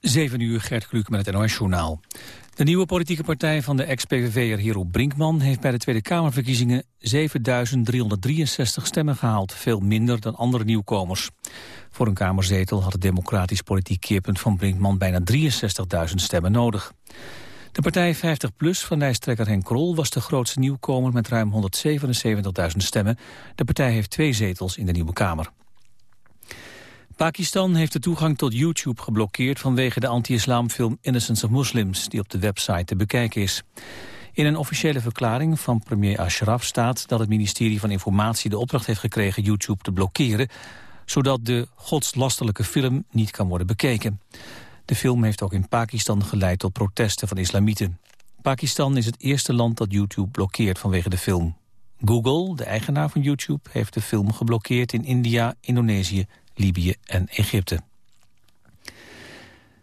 7 uur, Gert Kluk met het NOS-journaal. De nieuwe politieke partij van de ex-PVV'er Hero Brinkman... heeft bij de Tweede Kamerverkiezingen 7.363 stemmen gehaald. Veel minder dan andere nieuwkomers. Voor een kamerzetel had het democratisch politiek keerpunt van Brinkman... bijna 63.000 stemmen nodig. De partij 50PLUS van lijsttrekker Henk Krol was de grootste nieuwkomer... met ruim 177.000 stemmen. De partij heeft twee zetels in de Nieuwe Kamer. Pakistan heeft de toegang tot YouTube geblokkeerd vanwege de anti-islamfilm Innocence of Muslims, die op de website te bekijken is. In een officiële verklaring van premier Ashraf staat dat het ministerie van Informatie de opdracht heeft gekregen YouTube te blokkeren, zodat de godslastelijke film niet kan worden bekeken. De film heeft ook in Pakistan geleid tot protesten van islamieten. Pakistan is het eerste land dat YouTube blokkeert vanwege de film. Google, de eigenaar van YouTube, heeft de film geblokkeerd in India, Indonesië Libië en Egypte.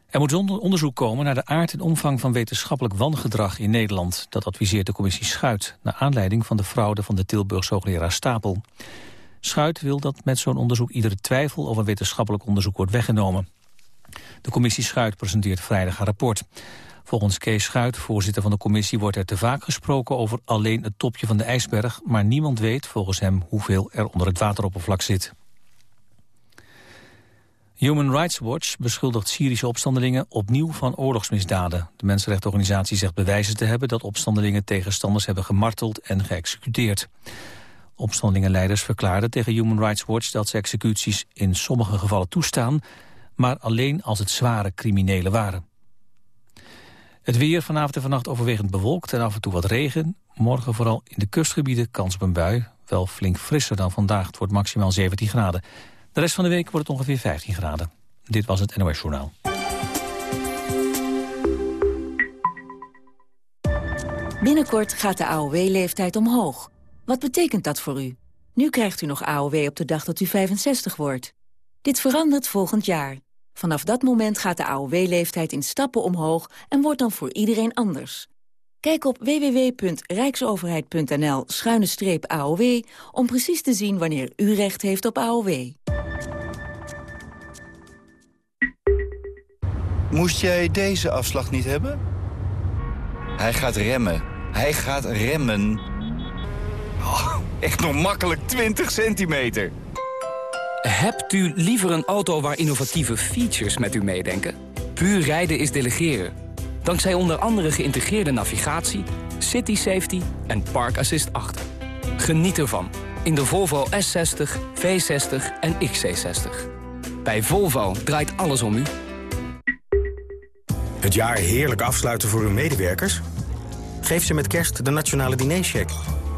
Er moet onderzoek komen naar de aard en omvang van wetenschappelijk wangedrag in Nederland. Dat adviseert de commissie Schuit, naar aanleiding van de fraude van de Tilburgse hoogleraar Stapel. Schuit wil dat met zo'n onderzoek iedere twijfel over wetenschappelijk onderzoek wordt weggenomen. De commissie Schuit presenteert vrijdag haar rapport. Volgens Kees Schuit, voorzitter van de commissie, wordt er te vaak gesproken over alleen het topje van de ijsberg, maar niemand weet volgens hem hoeveel er onder het wateroppervlak zit. Human Rights Watch beschuldigt Syrische opstandelingen opnieuw van oorlogsmisdaden. De mensenrechtenorganisatie zegt bewijzen te hebben dat opstandelingen tegenstanders hebben gemarteld en geëxecuteerd. Opstandelingenleiders verklaarden tegen Human Rights Watch dat ze executies in sommige gevallen toestaan, maar alleen als het zware criminelen waren. Het weer vanavond en vannacht overwegend bewolkt en af en toe wat regen. Morgen vooral in de kustgebieden kans op een bui. Wel flink frisser dan vandaag. Het wordt maximaal 17 graden. De rest van de week wordt het ongeveer 15 graden. Dit was het NOS Journaal. Binnenkort gaat de AOW-leeftijd omhoog. Wat betekent dat voor u? Nu krijgt u nog AOW op de dag dat u 65 wordt. Dit verandert volgend jaar. Vanaf dat moment gaat de AOW-leeftijd in stappen omhoog... en wordt dan voor iedereen anders. Kijk op www.rijksoverheid.nl-aow... om precies te zien wanneer u recht heeft op AOW. Moest jij deze afslag niet hebben? Hij gaat remmen. Hij gaat remmen. Oh, echt nog makkelijk 20 centimeter. Hebt u liever een auto waar innovatieve features met u meedenken? Puur rijden is delegeren. Dankzij onder andere geïntegreerde navigatie, city safety en park assist 8. Geniet ervan in de Volvo S60, V60 en XC60. Bij Volvo draait alles om u. Het jaar heerlijk afsluiten voor uw medewerkers? Geef ze met kerst de Nationale Dinercheck.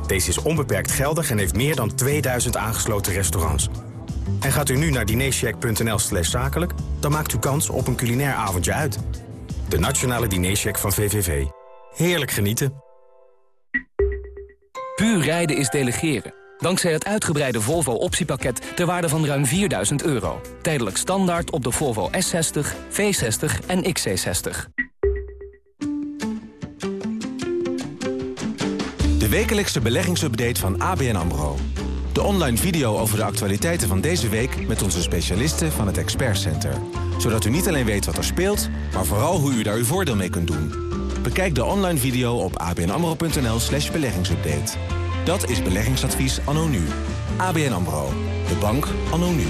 Deze is onbeperkt geldig en heeft meer dan 2000 aangesloten restaurants. En gaat u nu naar dinercheck.nl slash zakelijk... dan maakt u kans op een culinair avondje uit. De Nationale Dinercheck van VVV. Heerlijk genieten. Puur rijden is delegeren. Dankzij het uitgebreide Volvo optiepakket ter waarde van ruim 4000 euro. Tijdelijk standaard op de Volvo S60, V60 en XC60. De wekelijkse beleggingsupdate van ABN AMRO. De online video over de actualiteiten van deze week met onze specialisten van het Expert Center. Zodat u niet alleen weet wat er speelt, maar vooral hoe u daar uw voordeel mee kunt doen. Bekijk de online video op abnamro.nl slash beleggingsupdate. Dat is beleggingsadvies anno nu. ABN AMRO. De bank anno nu.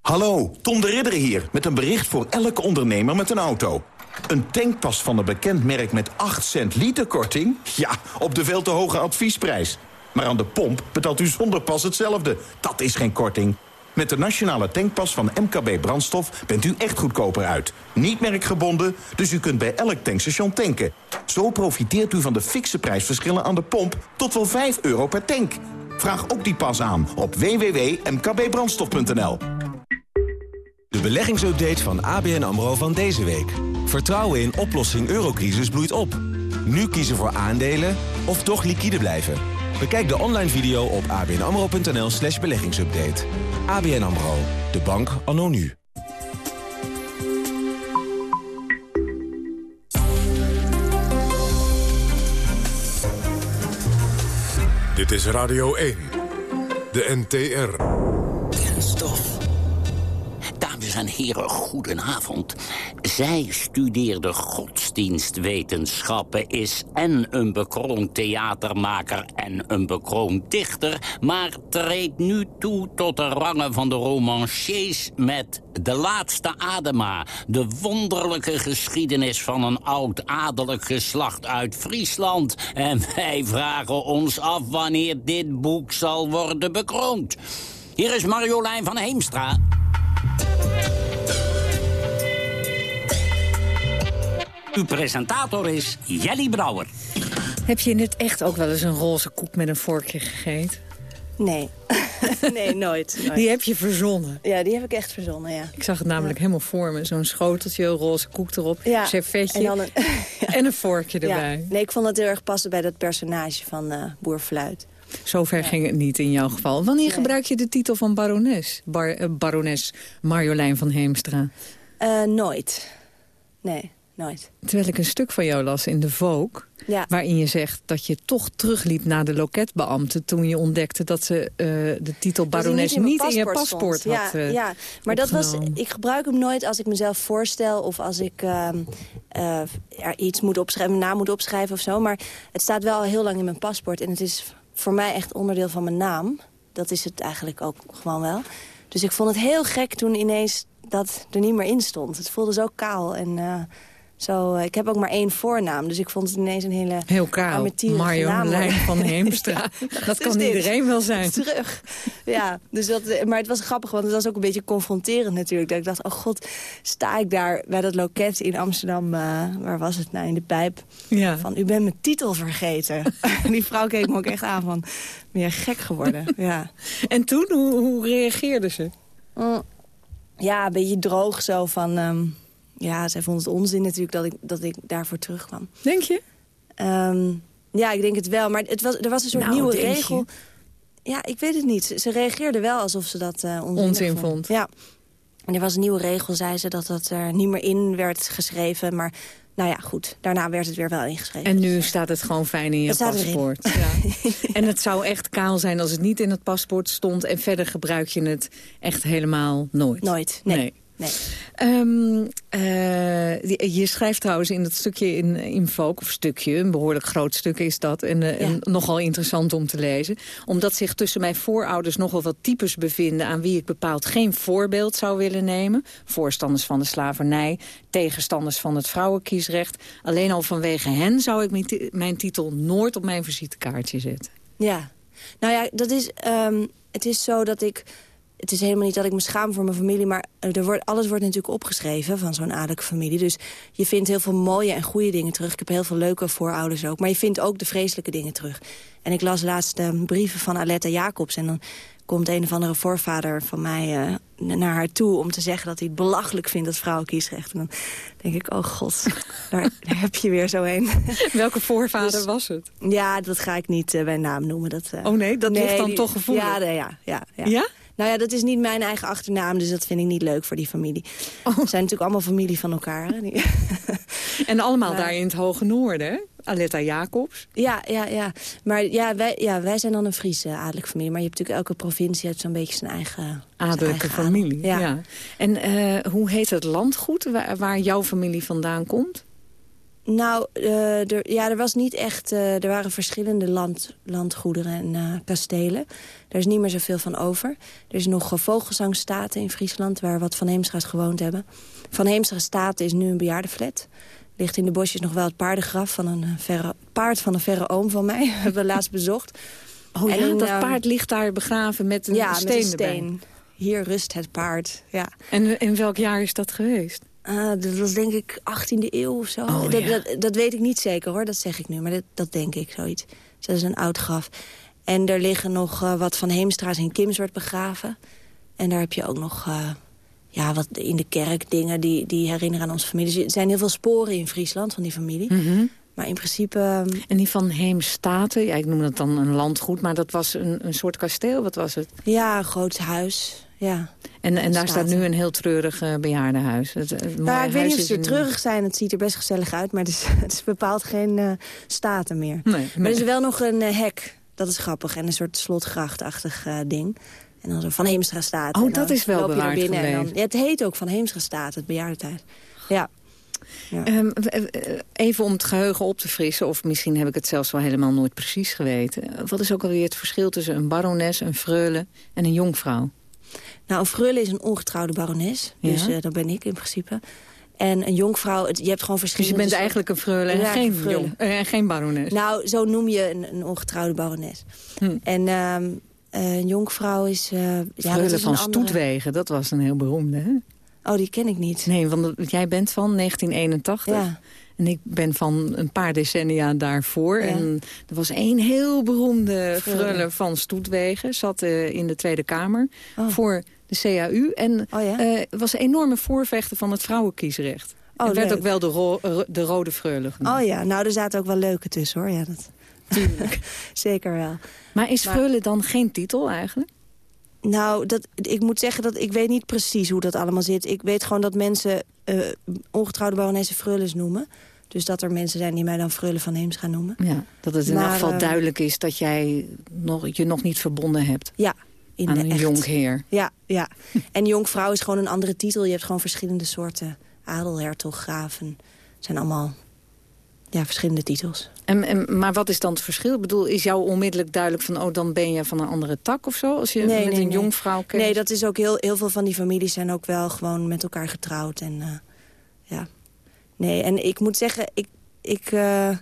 Hallo, Tom de Ridder hier met een bericht voor elke ondernemer met een auto. Een tankpas van een bekend merk met 8 cent liter korting? Ja, op de veel te hoge adviesprijs. Maar aan de pomp betaalt u zonder pas hetzelfde. Dat is geen korting. Met de nationale tankpas van MKB Brandstof bent u echt goedkoper uit. Niet merkgebonden, dus u kunt bij elk tankstation tanken. Zo profiteert u van de fikse prijsverschillen aan de pomp tot wel 5 euro per tank. Vraag ook die pas aan op www.mkbbrandstof.nl. De beleggingsupdate van ABN AMRO van deze week. Vertrouwen in oplossing eurocrisis bloeit op. Nu kiezen voor aandelen of toch liquide blijven. Bekijk de online video op abnamro.nl slash beleggingsupdate. ABN AMRO, de bank anno nu. Dit is Radio 1, de NTR. Dames en heren, goedenavond. Zij studeerde godsdienstwetenschappen, is en een bekroond theatermaker en een bekroond dichter... maar treedt nu toe tot de rangen van de romanciers met De Laatste Adema... de wonderlijke geschiedenis van een oud-adellijk geslacht uit Friesland. En wij vragen ons af wanneer dit boek zal worden bekroond. Hier is Marjolein van Heemstra. Uw presentator is Jelly Brouwer. Heb je in het echt ook wel eens een roze koek met een vorkje gegeten? Nee. nee, nooit, nooit, Die heb je verzonnen? Ja, die heb ik echt verzonnen, ja. Ik zag het namelijk helemaal voor me. Zo'n schoteltje, roze koek erop, ja. servetje en, dan een, en een vorkje erbij. Nee, ik vond het heel erg passen bij dat personage van uh, Boer Fluit. Zover ja. ging het niet in jouw geval. Wanneer nee. gebruik je de titel van barones? Bar, uh, barones Marjolein van Heemstra? Uh, nooit. Nee, nooit. Terwijl ik een stuk van jou las in de Vogue... Ja. waarin je zegt dat je toch terugliep naar de loketbeambte... toen je ontdekte dat ze uh, de titel barones niet, in, in je paspoort stond. had Ja, uh, ja. maar dat was, ik gebruik hem nooit als ik mezelf voorstel... of als ik uh, er iets moet opschrijven, naam moet opschrijven of zo. Maar het staat wel heel lang in mijn paspoort. En het is voor mij echt onderdeel van mijn naam. Dat is het eigenlijk ook gewoon wel. Dus ik vond het heel gek toen ineens dat er niet meer in stond. Het voelde zo kaal en... Uh, zo, ik heb ook maar één voornaam, dus ik vond het ineens een hele Heel kaal, Marjolein van Heemstra. ja, dat kan iedereen wel zijn. Terug. Ja, dus dat, maar het was grappig, want het was ook een beetje confronterend natuurlijk. Dat ik dacht, oh god, sta ik daar bij dat loket in Amsterdam, uh, waar was het nou, in de pijp. Ja. Van, u bent mijn titel vergeten. Die vrouw keek me ook echt aan van, ben je gek geworden? ja. En toen, hoe, hoe reageerde ze? Mm, ja, een beetje droog zo van... Um, ja, zij vond het onzin natuurlijk dat ik, dat ik daarvoor terugkwam. Denk je? Um, ja, ik denk het wel. Maar het was, er was een soort nou, nieuwe regel. Ja, ik weet het niet. Ze, ze reageerde wel alsof ze dat uh, onzin, onzin vond. vond. Ja. En er was een nieuwe regel, zei ze, dat dat er niet meer in werd geschreven. Maar nou ja, goed. Daarna werd het weer wel ingeschreven. En nu staat het gewoon fijn in je paspoort. Ja. en het zou echt kaal zijn als het niet in het paspoort stond. En verder gebruik je het echt helemaal nooit. Nooit, nee. nee. Nee. Um, uh, je schrijft trouwens in dat stukje in, in Vogue, of stukje, een behoorlijk groot stuk is dat... En, uh, ja. en, nogal interessant om te lezen. Omdat zich tussen mijn voorouders nogal wat types bevinden... aan wie ik bepaald geen voorbeeld zou willen nemen. Voorstanders van de slavernij, tegenstanders van het vrouwenkiesrecht. Alleen al vanwege hen zou ik mijn, mijn titel nooit op mijn visitekaartje zetten. Ja, nou ja, dat is, um, het is zo dat ik het is helemaal niet dat ik me schaam voor mijn familie... maar er wordt, alles wordt natuurlijk opgeschreven van zo'n adellijke familie. Dus je vindt heel veel mooie en goede dingen terug. Ik heb heel veel leuke voorouders ook. Maar je vindt ook de vreselijke dingen terug. En ik las laatst uh, brieven van Aletta Jacobs... en dan komt een of andere voorvader van mij uh, naar haar toe... om te zeggen dat hij het belachelijk vindt, dat vrouwenkiesrecht. En dan denk ik, oh god, daar, daar heb je weer zo een. Welke voorvader dus, was het? Ja, dat ga ik niet uh, bij naam noemen. Dat, oh nee, dat nee, ligt dan die, toch gevoelig? Ja, nee, ja, ja, ja. ja? Nou ja, dat is niet mijn eigen achternaam, dus dat vind ik niet leuk voor die familie. Oh. We zijn natuurlijk allemaal familie van elkaar. Hè? en allemaal maar... daar in het Hoge Noorden, hè? Aletta Jacobs. Ja, ja, ja. Maar ja wij, ja, wij zijn dan een Friese adellijke familie. Maar je hebt natuurlijk elke provincie heeft zo'n beetje zijn eigen... Adellijke zijn eigen familie, adel. ja. ja. En uh, hoe heet het landgoed waar, waar jouw familie vandaan komt? Nou, uh, er, ja, er was niet echt... Uh, er waren verschillende land, landgoederen en uh, kastelen. Daar is niet meer zoveel van over. Er is nog Vogelzangstaten in Friesland... waar wat Van Heemstra's gewoond hebben. Van Heemstra Staten is nu een bejaardenflat. Ligt in de bosjes nog wel het paardengraf van een verre, paard van een verre oom van mij. hebben we laatst bezocht. Oh ja, in, dat paard ligt daar begraven met een ja, steen met een steen. Erbij. Hier rust het paard, ja. En in welk jaar is dat geweest? Uh, dat was denk ik 18e eeuw of zo. Oh, dat, ja. dat, dat, weet ik niet zeker hoor, dat zeg ik nu. Maar dat, dat denk ik, zoiets. Dus dat is een oud graf. En er liggen nog uh, wat van Heemstra's in Kimswert begraven. En daar heb je ook nog uh, ja, wat in de kerk dingen die, die herinneren aan onze familie. Dus er zijn heel veel sporen in Friesland van die familie. Mm -hmm. Maar in principe... Um... En die van Heemstaten, ja, ik noem dat dan een landgoed... maar dat was een, een soort kasteel, wat was het? Ja, een groot huis, ja. En, en daar staat nu een heel treurig uh, bejaardenhuis. Het, het nou, ik weet niet of ze treurig zijn. Het ziet er best gezellig uit, maar het is, het is bepaald geen uh, staten meer. Nee, maar er is wel nog een uh, hek. Dat is grappig. En een soort slotgrachtachtig ding. En dan zo Van Heemstra staat. Oh, dat is wel bewaard binnen en dan, gebleven. ja, Het heet ook Van Heemstra staat, het bejaardentehuis. Ja. Ja. Ehm, even om het geheugen op te frissen... of misschien heb ik het zelfs wel helemaal nooit precies geweten. Wat is ook alweer het verschil tussen een barones, een freule en een jonkvrouw? Nou, een freule is een ongetrouwde barones. Dus Ja. eh, dat ben ik in principe. En een jonkvrouw, het- je hebt gewoon Dus verschillende... je bent eigenlijk een freule en, Ja, geen, freule. jong, eh, en geen barones? Nou, zo noem je een, een ongetrouwde barones. Hm. En eh, een jonkvrouw is... ja, dat freule is een van andere- Stoetwegen, dat was een heel beroemde, hè? Oh, die ken ik niet. Nee, want jij bent van 1981. Ja. En ik ben van een paar decennia daarvoor. Ja. En er was één heel beroemde freule van Stoetwegen. Zat eh, in de Tweede Kamer Oh. voor de CAU. En Oh ja? eh, was een enorme voorvechter van het vrouwenkiesrecht. Oh, en werd leuk. ook wel de, ro- de rode freule genoemd. Oh ja, nou, er zaten ook wel leuke tussen, hoor. Ja, dat... Zeker wel. Maar is Maar- freule dan geen titel eigenlijk? Nou, dat, ik moet zeggen dat ik weet niet precies hoe dat allemaal zit. Ik weet gewoon dat mensen eh, ongetrouwde baronessen freules noemen. Dus dat er mensen zijn die mij dan freule van Heems gaan noemen. Ja, dat het in elk geval eh, duidelijk is dat jij nog, je nog niet verbonden hebt Ja, in aan de een echt. jonkheer. Ja, ja. en jonkvrouw is gewoon een andere titel. Je hebt gewoon verschillende soorten adel, hertog, graven. Het zijn allemaal ja, verschillende titels. En, en, maar wat is dan het verschil? Ik bedoel, is jou onmiddellijk duidelijk van... oh, dan ben je van een andere tak of zo? Als je Nee, met nee, een nee. jongvrouw kent? Nee, dat is ook heel, heel veel van die families zijn ook wel gewoon met elkaar getrouwd. En eh, ja. Nee, en ik moet zeggen, ik, ik, eh,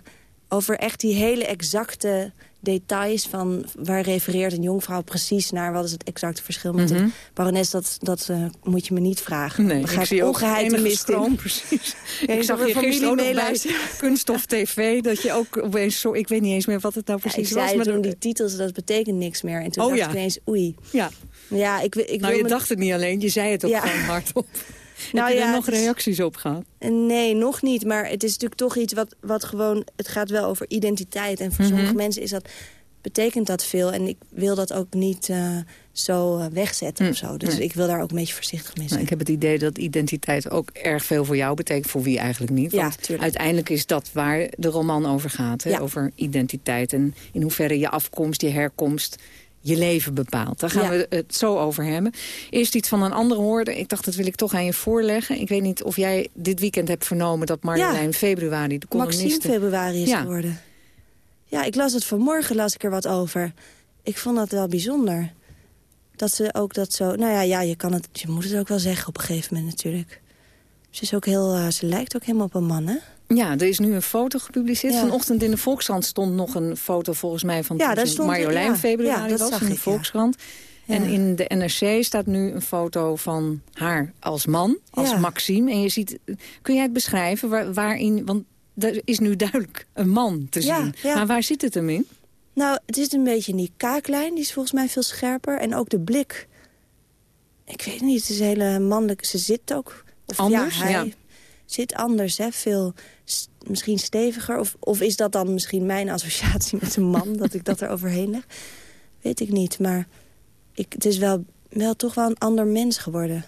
over echt die hele exacte details van waar refereert een jongvrouw precies naar, wat is het exacte verschil met Mhm. een barones, dat, dat eh, moet je me niet vragen. Nee, ik zie ongeheid enige mist in. stroom, precies. Ja, ik zag je een gisteren meeluisteren. Kunststof TV... dat je ook opeens zo... Ik weet niet eens meer wat het nou Ja, precies ik was. zei maar toen die titels, dat betekent niks meer. En toen Oh, dacht ja. ik ineens, oei. Ja, Ja, ik, ik nou, je me- dacht het niet alleen, je zei het ook gewoon hardop. Nou Heb je ja, er nog is- reacties op gehad? Nee, nog niet. Maar het is natuurlijk toch iets wat, wat gewoon... Het gaat wel over identiteit. En voor Mhm. sommige mensen is dat, betekent dat veel. En ik wil dat ook niet eh, zo eh, wegzetten Mm, of zo. Dus ik wil daar ook een beetje voorzichtig mee Nou, zijn. ik heb het idee dat identiteit ook erg veel voor jou betekent. Voor wie eigenlijk niet. Ja, Want tuurlijk. uiteindelijk is dat waar de roman over gaat. Hè? Ja. Over identiteit en in hoeverre je afkomst, je herkomst je leven bepaalt. Daar gaan Ja. we het zo over hebben. Eerst iets van een andere hoorde. Ik dacht, dat wil ik toch aan je voorleggen. Ik weet niet of jij dit weekend hebt vernomen... dat Marjolein Februari, de Maxime columniste... februari is Ja. geworden. Ja, ik las het vanmorgen, las ik er wat over. Ik vond dat wel bijzonder. Dat ze ook dat zo... Nou ja, ja je, kan het, je moet het ook wel zeggen op een gegeven moment natuurlijk. Ze, is ook heel, eh, ze lijkt ook helemaal op een man, hè? Ja, er is nu een foto gepubliceerd. Ja. Vanochtend in de Volkskrant stond nog een foto volgens mij van Ja, daar stond- Marjolein ja, februari ja, dat was zag in de ik. Volkskrant. En in de NRC staat nu een foto van haar als man, als. Maxime. En je ziet, kun jij het beschrijven waar, waarin, want er is nu duidelijk een man te zien. ja. Maar waar zit het hem in? Nou, het is een beetje in die kaaklijn. Die is volgens mij veel scherper. En ook de blik. Ik weet niet, het is een hele mannelijke... Ze zit ook... Of, Anders, Ja, hij ja. Zit anders, hè. Veel, misschien steviger. Of, of is dat dan misschien mijn associatie met een man... dat ik dat er overheen leg? Weet ik niet, maar... Ik, het is wel, wel toch wel een ander mens geworden.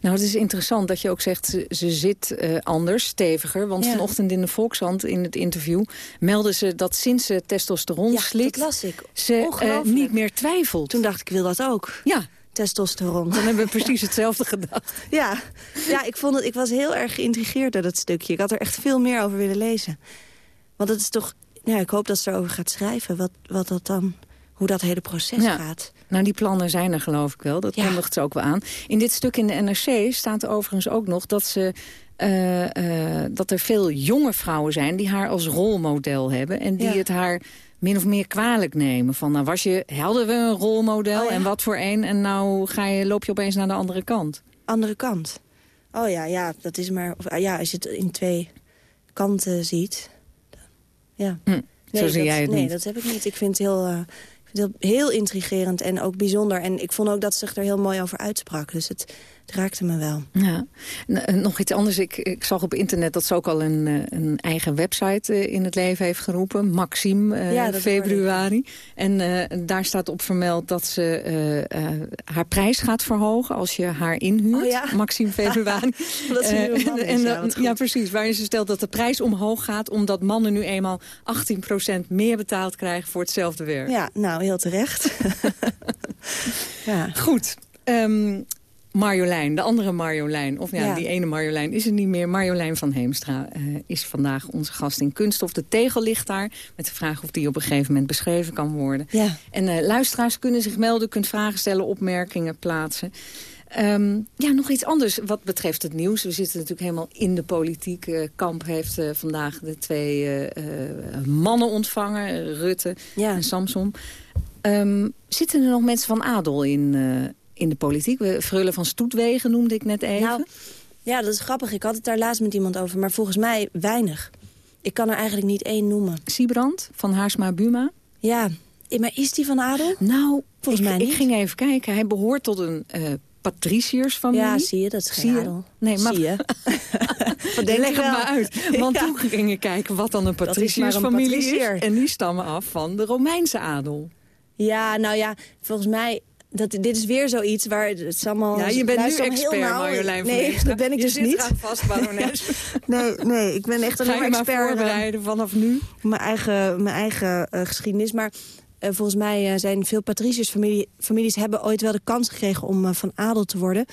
Nou, het is interessant dat je ook zegt, ze, ze zit eh, anders, steviger. Want Ja. vanochtend in de Volkskrant, in het interview... melden ze dat sinds ze testosteron Ja, slikt... dat las ik. ze Ongelooflijk. niet meer twijfelt. Toen dacht ik, ik wil dat ook. Ja, Testosteron. dan hebben we precies hetzelfde gedacht. Ja, ja ik, vond het, ik was heel erg geïntrigeerd door dat stukje. Ik had er echt veel meer over willen lezen. Want het is toch... Ja, ik hoop dat ze erover gaat schrijven. Wat, wat dat dan, hoe dat hele proces Ja. gaat. Nou, die plannen zijn er geloof ik wel. Dat Ja. kondigt ze ook wel aan. In dit stuk in de NRC staat overigens ook nog dat, ze, eh, eh, dat er veel jonge vrouwen zijn... die haar als rolmodel hebben en die Ja. het haar min of meer kwalijk nemen. Van, nou was je, hadden we een rolmodel Oh ja. en wat voor een... en nou ga je, loop je opeens naar de andere kant. Andere kant. Oh ja, ja, dat is maar... Of, ja, als je het in twee kanten ziet. Ja. Hm, zo Nee, zie dat, jij het nee, niet. dat heb ik niet. Ik vind het heel... eh, ik vind het heel, heel intrigerend en ook bijzonder. En ik vond ook dat ze zich er heel mooi over uitsprak. Dus het het raakte me wel. Ja. nog iets anders. Ik, ik zag op internet dat ze ook al een, eh, een eigen website eh, in het leven heeft geroepen. Maxime, uh, ja, februari. En daar staat op vermeld dat ze haar prijs gaat verhogen als je haar inhuurt. Oh, ja? Maxime februari. dat is en, en, ja, ja, precies. Waarin ze stelt dat de prijs omhoog gaat... omdat mannen nu eenmaal 18% meer betaald krijgen voor hetzelfde werk. Ja, nou, heel terecht. ja. Goed. Um, Marjolein, de andere Marjolein. Of ja, die ene Marjolein is er niet meer. Marjolein van Heemstra uh, is vandaag onze gast in Kunststof. De tegel ligt daar met de vraag of die op een gegeven moment beschreven kan worden. Ja. En uh, luisteraars kunnen zich melden, kunt vragen stellen, opmerkingen plaatsen. Um, ja, nog iets anders wat betreft het nieuws. We zitten natuurlijk helemaal in de politiek. Uh, Kamp heeft uh, vandaag de twee mannen ontvangen, Rutte ja. en Samson. Um, zitten er nog mensen van adel in, in de politiek. Frullen van Stoetwegen noemde ik net even. Nou, ja, dat is grappig. Ik had het daar laatst met iemand over. Maar volgens mij weinig. Ik kan er eigenlijk niet één noemen. Siebrand van Haarsma Buma? Ja, maar is die van adel? Nou, volgens mij niet. Ik ging even kijken. Hij behoort tot een uh, patriciërsfamilie. Ja, zie je, dat is geen adel. Nee, maar... Zie je. Leg het maar uit. Want toen ging ik kijken wat dan een patriciërsfamilie is, is. En die stammen af van de Romeinse adel. Ja, nou ja, volgens mij dat, dit is weer zoiets waar het allemaal... Ja, je bent nu expert, Marjolein van Nee, dat ben ik dus niet. Je vast, barones. nee, nee, ik ben echt een expert. Ga je maar voorbereiden vanaf nu? Mijn eigen, mijn eigen uh, geschiedenis. Maar uh, volgens mij uh, zijn veel patriciërsfamilies families hebben ooit wel de kans gekregen om van adel te worden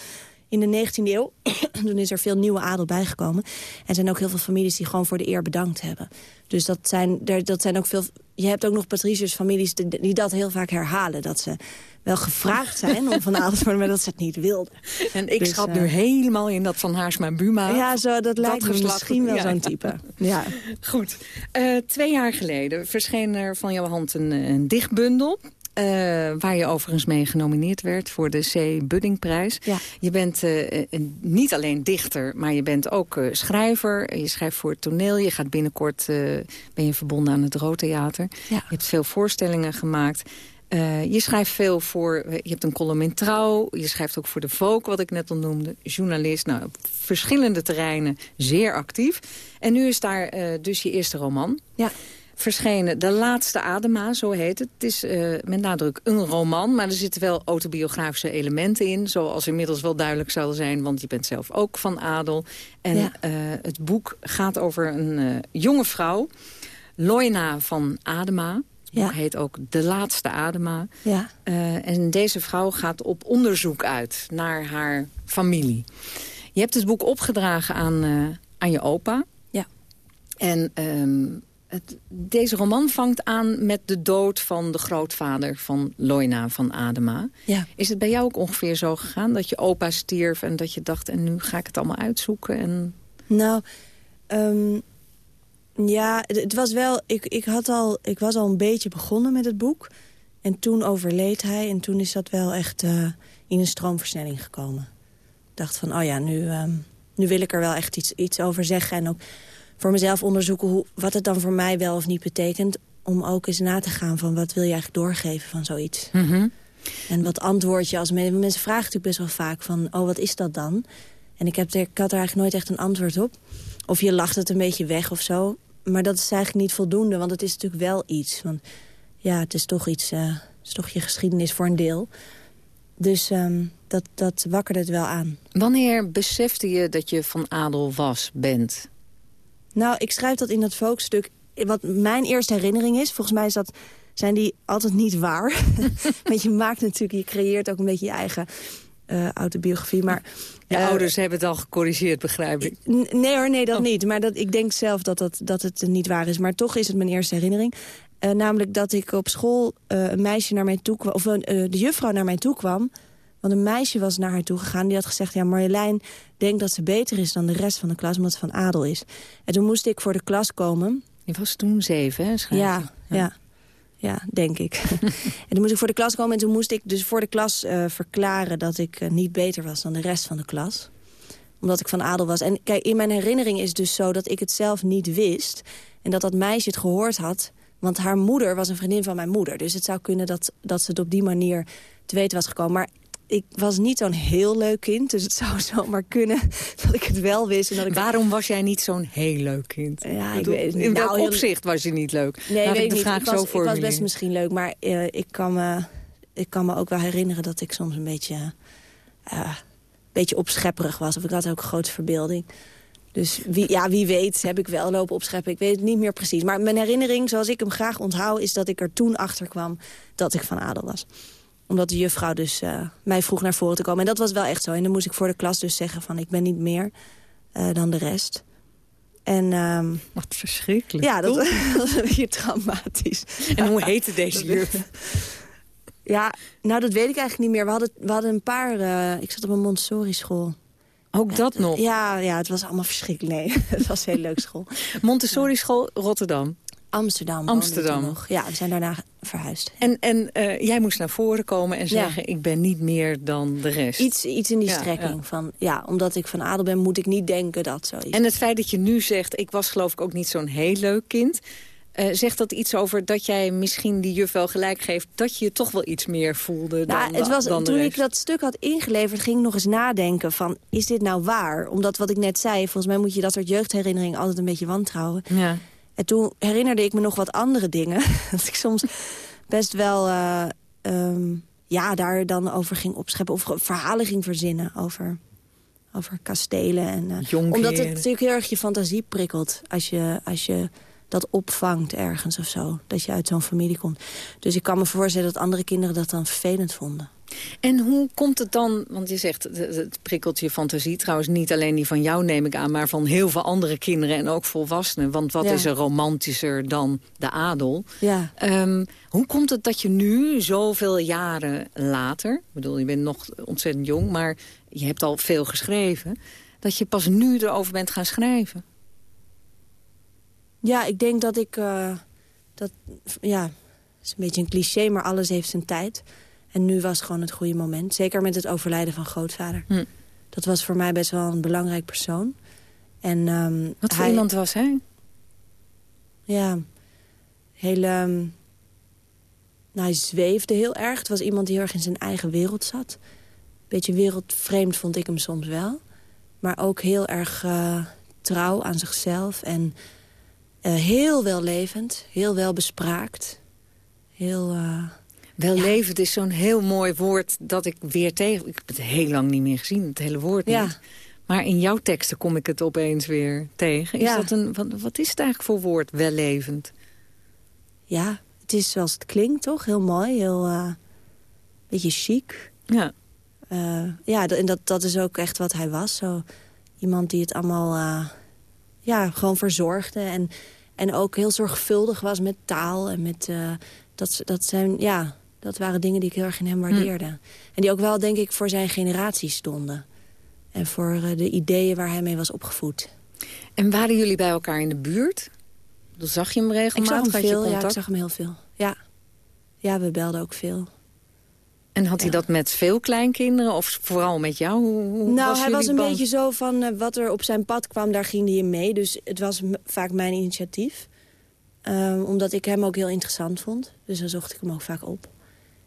in de 19e eeuw. toen is er veel nieuwe adel bijgekomen. En zijn ook heel veel families die gewoon voor de eer bedankt hebben. Dus dat zijn, dat zijn ook veel... Je hebt ook nog patriciërsfamilies die dat heel vaak herhalen. Dat ze wel gevraagd zijn om van adel te worden, maar dat ze het niet wilden. En ik dus, schat nu eh, helemaal in dat van Haarsma Buma. Ja, zo, dat lijkt me misschien wel zo'n type. Ja. Goed. Uh, twee jaar geleden verscheen er van jouw hand een, een dichtbundel. Uh, waar je overigens mee genomineerd werd voor de C. Buddingprijs. Ja. Je bent uh, niet alleen dichter, maar je bent ook uh, schrijver. Je schrijft voor het toneel. Je gaat binnenkort ben je verbonden aan het Roodtheater. Ja. Je hebt veel voorstellingen gemaakt. je schrijft veel voor, je hebt een column in Trouw. Je schrijft ook voor de Volk, wat ik net al noemde. Journalist, nou, op verschillende terreinen zeer actief. En nu is daar dus je eerste roman. Ja verschenen De Laatste Adema, zo heet het. Het is uh, met nadruk een roman, maar er zitten wel autobiografische elementen in. Zoals inmiddels wel duidelijk zal zijn, want je bent zelf ook van adel. En ja. uh, het boek gaat over een uh, jonge vrouw, Loina van Adema. Ja. heet ook De Laatste Adema. Ja. en deze vrouw gaat op onderzoek uit naar haar familie. Je hebt het boek opgedragen aan, aan je opa. Ja. En... Um, het, deze roman vangt aan met de dood van de grootvader van Loina van Adema. Ja. Is het bij jou ook ongeveer zo gegaan dat je opa stierf... en dat je dacht, en nu ga ik het allemaal uitzoeken? En... Nou, um, ja, het was wel... Ik, ik, had al, ik was al een beetje begonnen met het boek. En toen overleed hij. En toen is dat wel echt uh, in een stroomversnelling gekomen. Ik dacht van, oh ja, nu, um, nu wil ik er wel echt iets, iets over zeggen. En ook voor mezelf onderzoeken hoe, wat het dan voor mij wel of niet betekent... om ook eens na te gaan van wat wil je eigenlijk doorgeven van zoiets. Mm En wat antwoord je als mensen... Mensen vragen natuurlijk best wel vaak van, oh, wat is dat dan? En ik, heb er, ik had er eigenlijk nooit echt een antwoord op. Of je lacht het een beetje weg of zo. Maar dat is eigenlijk niet voldoende, want het is natuurlijk wel iets. Want ja, het is toch iets, uh, het is toch je geschiedenis voor een deel. Dus um, dat, dat wakkerde het wel aan. Wanneer besefte je dat je van adel was, bent? Nou, ik schrijf dat in dat folkstuk. Wat mijn eerste herinnering is, volgens mij is dat, zijn die altijd niet waar. Want je maakt natuurlijk, je creëert ook een beetje je eigen uh, autobiografie. Maar, je uh, ouders hebben het al gecorrigeerd, begrijp ik. Nee hoor, nee, dat oh. niet. Maar dat, ik denk zelf dat, dat, dat het niet waar is. Maar toch is het mijn eerste herinnering. Uh, namelijk dat ik op school een meisje naar mij toe kwam... of de juffrouw naar mij toe kwam... Want een meisje was naar haar toe gegaan. Die had gezegd, ja, Marjolein denkt dat ze beter is dan de rest van de klas... omdat ze van adel is. En toen moest ik voor de klas komen. Je was toen zeven, hè? Ja, ja, ja. Ja, denk ik. en toen moest ik voor de klas komen en toen moest ik dus voor de klas uh, verklaren... dat ik uh, niet beter was dan de rest van de klas. Omdat ik van adel was. En kijk, in mijn herinnering is dus zo dat ik het zelf niet wist... en dat dat meisje het gehoord had... Want haar moeder was een vriendin van mijn moeder. Dus het zou kunnen dat, dat ze het op die manier te weten was gekomen. Maar ik was niet zo'n heel leuk kind. Dus het zou zomaar kunnen dat ik het wel wist. En dat ik... Waarom was jij niet zo'n heel leuk kind? Ja, ik weet, in welk nou, opzicht was je niet leuk? Nee, Laat weet ik de niet. vraag ik zo was, ik was best misschien leuk, maar eh, ik, kan me, ik kan me ook wel herinneren dat ik soms een beetje, eh, beetje opschepperig was. Of ik had ook een grote verbeelding. Dus wie, ja, wie weet heb ik wel lopen opscheppen. Ik weet het niet meer precies. Maar mijn herinnering, zoals ik hem graag onthoud... is dat ik er toen achter kwam dat ik van adel was. Omdat de juffrouw dus eh, mij vroeg naar voren te komen. En dat was wel echt zo. En dan moest ik voor de klas dus zeggen van... ik ben niet meer eh, dan de rest. En, ehm, Wat verschrikkelijk. ja, dat, was beetje traumatisch. En hoe heette deze juf? Ja, nou dat weet ik eigenlijk niet meer. We hadden, we hadden een paar... eh, ik zat op een Montessori-school. Ook dat nog? Ja, ja, het was allemaal verschrikkelijk. Nee, het was een heel leuk school. Montessori school Rotterdam. Amsterdam. Nog. Ja, we zijn daarna verhuisd. En, en eh, jij moest naar voren komen en Ja. zeggen... ik ben niet meer dan de rest. Iets, iets in die Ja, strekking ja. van... Ja, omdat ik van adel ben, moet ik niet denken dat zo is. En het feit dat je nu zegt... ik was geloof ik ook niet zo'n heel leuk kind... eh, zegt dat iets over dat jij misschien die juf wel gelijk geeft... dat je je toch wel iets meer voelde dan, Nou, het was, dan toen ik dat stuk had ingeleverd, ging ik nog eens nadenken van... is dit nou waar? Omdat wat ik net zei, volgens mij moet je dat soort jeugdherinneringen... altijd een beetje wantrouwen. Ja. En toen herinnerde ik me nog wat andere dingen. dat ik soms best wel eh, ehm, ja, daar dan over ging opscheppen. Of verhalen ging verzinnen over, over kastelen. En, eh, omdat het natuurlijk heel erg je fantasie prikkelt. Als je, als je dat opvangt ergens of zo. Dat je uit zo'n familie komt. Dus ik kan me voorstellen dat andere kinderen dat dan vervelend vonden. En hoe komt het dan, want je zegt het- prikkelt je fantasie... trouwens niet alleen die van jou neem ik aan... maar van heel veel andere kinderen en ook volwassenen. Want wat Ja. is er romantischer dan de adel? Ja. Ehm, hoe komt het dat je nu, zoveel jaren later... ik bedoel, je bent nog ontzettend jong, maar je hebt al veel geschreven... dat je pas nu erover bent gaan schrijven? Ja, ik denk dat ik... eh, dat, ja, het is een beetje een cliché, maar alles heeft zijn tijd. En nu was gewoon het goede moment. Zeker met het overlijden van grootvader. Hm. Dat was voor mij best wel een belangrijk persoon. En, ehm, Wat voor hij, iemand was hij? Ja, heel... ehm, nou, hij zweefde heel erg. Het was iemand die heel erg in zijn eigen wereld zat. Beetje wereldvreemd vond ik hem soms wel. Maar ook heel erg eh, trouw aan zichzelf. En eh, heel wellevend, heel welbespraakt. Heel... eh, Wellevend is zo'n heel mooi woord dat ik weer tegen... Ik heb het heel lang niet meer gezien, het hele woord Ja. niet. Maar in jouw teksten kom ik het opeens weer tegen. Is Ja. dat een, wat, wat is het eigenlijk voor woord, wellevend? ja, het is zoals het klinkt, toch? Heel mooi, heel... eh beetje chic. Ja. Eh, ja, en dat, dat is ook echt wat hij was. Zo, iemand die het allemaal eh, ja, gewoon verzorgde. En, en ook heel zorgvuldig was met taal. En met, dat, dat, zijn, ja, dat waren dingen die ik heel erg in hem waardeerde. En die ook wel, denk ik, voor zijn generatie stonden. En voor eh, de ideeën waar hij mee was opgevoed. En waren jullie bij elkaar in de buurt? Dan zag je hem Ik regelmatig? zag hem veel, ja, ik zag hem heel veel. Ja, ja we belden ook veel. En had hij dat met veel kleinkinderen of vooral met jou? Hoe, hoe Nou, was hij was een band? beetje zo van eh, wat er op zijn pad kwam, daar ging hij in mee. Dus het was vaak mijn initiatief. Ehm, omdat ik hem ook heel interessant vond. Dus dan zocht ik hem ook vaak op.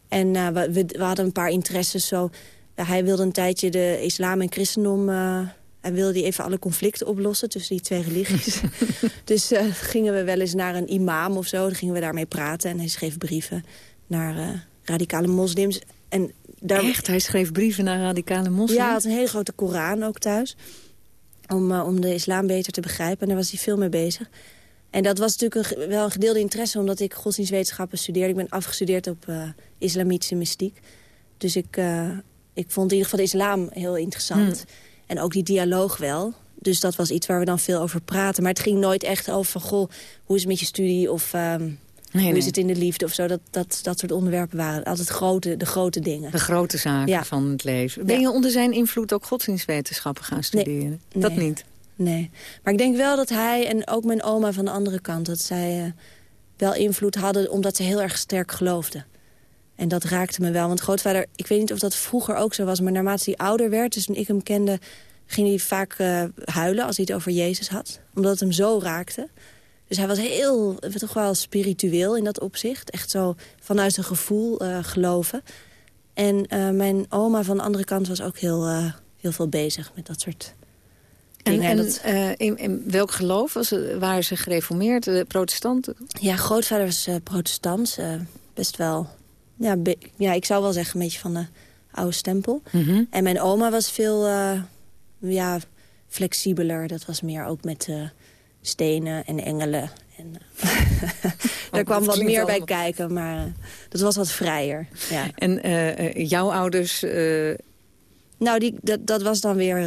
En eh, we, we, hadden een paar interesses zo. Hij wilde een tijdje de islam en christendom... eh, hij wilde die even alle conflicten oplossen tussen die twee religies. dus eh, gingen we wel eens naar een imam of zo. Dan gingen we daarmee praten. En hij schreef brieven naar radicale moslims. En daar, Echt? Hij schreef brieven naar radicale moslims? ja, hij had een hele grote Koran ook thuis. Om, om de islam beter te begrijpen. En daar was hij veel mee bezig. En dat was natuurlijk een, wel een gedeelde interesse... omdat ik godsdienstwetenschappen studeerde. Ik ben afgestudeerd op eh, islamitische mystiek. Dus ik, eh, ik vond in ieder geval de islam heel interessant. En ook die dialoog wel. Dus dat was iets waar we dan veel over praten. Maar het ging nooit echt over van... goh, hoe is het met je studie? Of ehm, hoe nee. is het in de liefde? Of zo. Dat, dat, dat soort onderwerpen waren altijd grote, de grote dingen. De grote zaken Ja. van het leven. Ben Ja. je onder zijn invloed ook godsdienstwetenschappen gaan studeren? Dat niet? Nee. Maar ik denk wel dat hij en ook mijn oma van de andere kant... dat zij eh, wel invloed hadden omdat ze heel erg sterk geloofden. En dat raakte me wel. Want grootvader, ik weet niet of dat vroeger ook zo was... maar naarmate hij ouder werd, dus toen ik hem kende... ging hij vaak eh, huilen als hij het over Jezus had. Omdat het hem zo raakte. Dus hij was heel, toch wel spiritueel in dat opzicht. Echt zo vanuit zijn gevoel eh, geloven. En mijn oma van de andere kant was ook heel, heel veel bezig met dat soort en, en dat... uh, in, in, welk geloof was het? Waren ze gereformeerd, protestanten? Ja, grootvader was protestant. best wel, ja, ja, ik zou wel zeggen, een beetje van de oude stempel. Mm -hmm. En mijn oma was veel ja, flexibeler. Dat was meer ook met stenen en engelen. En, daar kwam wat meer bij kijken, maar uh, dat was wat vrijer. Ja. En uh, jouw ouders... Uh... Nou, die, dat, dat was dan weer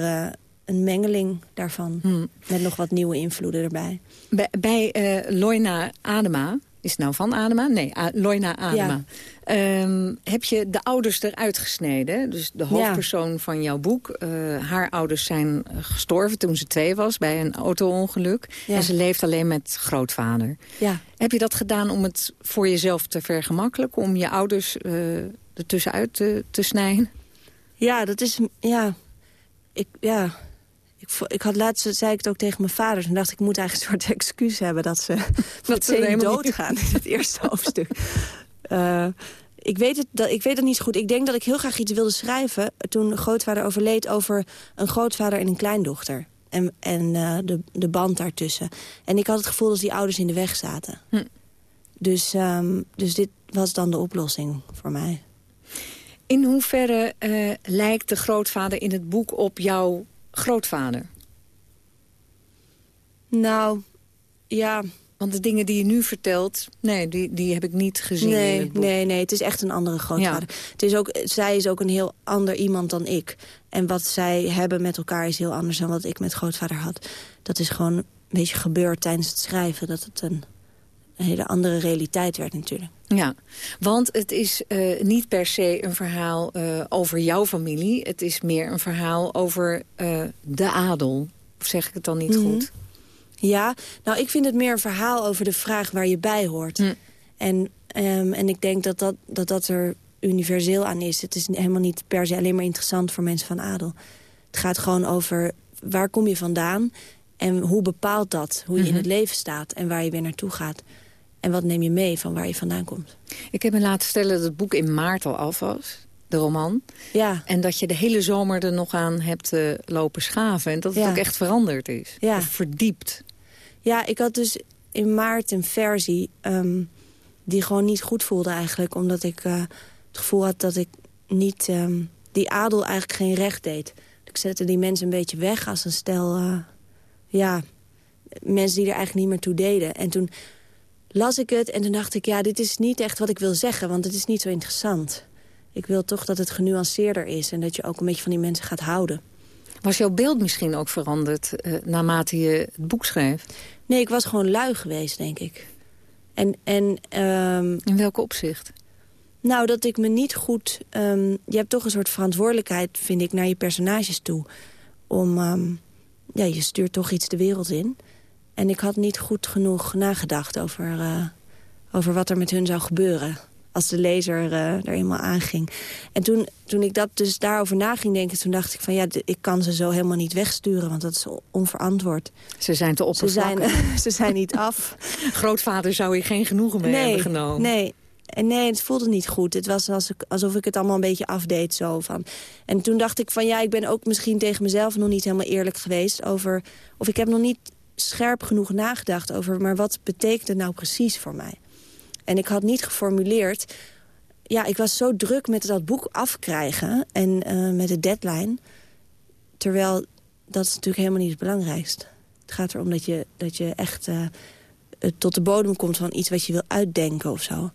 een mengeling daarvan. Hmm. Met nog wat nieuwe invloeden erbij. Bij, bij Loina Adema, is het nou van Adema? Nee, A Loina Adema. Ja. Um, heb je de ouders eruit gesneden? Dus de hoofdpersoon ja. van jouw boek. Uh, haar ouders zijn gestorven toen ze twee was bij een auto-ongeluk. Ja. En ze leeft alleen met grootvader. Ja. Heb je dat gedaan om het voor jezelf te vergemakkelijken? Om je ouders uh, ertussenuit te, te snijden? Ja, dat is... Ja, ik, ja, ik, ik had laatst, zei ik het ook tegen mijn vader. Toen dacht ik, ik moet eigenlijk een soort excuus hebben... dat ze, dat ze helemaal doodgaan in het eerste hoofdstuk. Uh, ik, weet het, dat, ik weet het niet zo goed. Ik denk dat ik heel graag iets wilde schrijven... toen grootvader overleed over een grootvader en een kleindochter. En, en uh, de, de band daartussen. En ik had het gevoel dat die ouders in de weg zaten. Hm. Dus, um, dus dit was dan de oplossing voor mij. In hoeverre uh, lijkt de grootvader in het boek op jouw grootvader? Nou, ja... Want de dingen die je nu vertelt, nee, die, die heb ik niet gezien nee, in het boek. Nee, nee, het is echt een andere grootvader. Ja. Het is ook, zij is ook een heel ander iemand dan ik. En wat zij hebben met elkaar is heel anders dan wat ik met grootvader had. Dat is gewoon een beetje gebeurd tijdens het schrijven. Dat het een, een hele andere realiteit werd natuurlijk. Ja, want het is uh, niet per se een verhaal uh, over jouw familie. Het is meer een verhaal over uh, de adel. Of zeg ik het dan niet Mhm. goed? Ja, nou ik vind het meer een verhaal over de vraag waar je bij hoort. Hm. En, um, en ik denk dat dat, dat dat er universeel aan is. Het is helemaal niet per se alleen maar interessant voor mensen van adel. Het gaat gewoon over waar kom je vandaan... en hoe bepaalt dat hoe je Mhm. in het leven staat en waar je weer naartoe gaat. En wat neem je mee van waar je vandaan komt. Ik heb me laten stellen dat het boek in maart al af was. De roman. Ja. En dat je de hele zomer er nog aan hebt uh, lopen schaven. En dat het Ja. ook echt veranderd is. Ja. Verdiept. Ja, ik had dus in maart een versie um, die gewoon niet goed voelde eigenlijk. Omdat ik uh, het gevoel had dat ik niet um, die adel eigenlijk geen recht deed. Ik zette die mensen een beetje weg als een stel... Uh, ja, mensen die er eigenlijk niet meer toe deden. En toen las ik het en toen dacht ik... ja, dit is niet echt wat ik wil zeggen, want het is niet zo interessant. Ik wil toch dat het genuanceerder is... en dat je ook een beetje van die mensen gaat houden. Was jouw beeld misschien ook veranderd uh, naarmate je het boek schreef? Nee, ik was gewoon lui geweest, denk ik. En, en, um, In welke opzicht? Nou, dat ik me niet goed... Um, je hebt toch een soort verantwoordelijkheid, vind ik, naar je personages toe. Om, um, ja, je stuurt toch iets de wereld in. En ik had niet goed genoeg nagedacht over, uh, over wat er met hun zou gebeuren als de lezer uh, er eenmaal aanging. En toen, toen ik dat dus daarover na ging denken... toen dacht ik van ja, ik kan ze zo helemaal niet wegsturen... want dat is onverantwoord. Ze zijn te oppervlakkig. Ze zijn, ze zijn niet af. Grootvader zou hier geen genoegen mee nee, hebben genomen. Nee, en nee, het voelde niet goed. Het was alsof ik het allemaal een beetje afdeed. Zo van. En toen dacht ik van ja, ik ben ook misschien tegen mezelf nog niet helemaal eerlijk geweest... over of ik heb nog niet scherp genoeg nagedacht over... maar wat betekent het nou precies voor mij? En ik had niet geformuleerd... Ja, ik was zo druk met dat boek afkrijgen en uh, met de deadline. Terwijl, dat natuurlijk helemaal niet het belangrijkste. Het gaat erom dat je, dat je echt uh, tot de bodem komt van iets wat je wil uitdenken of zo.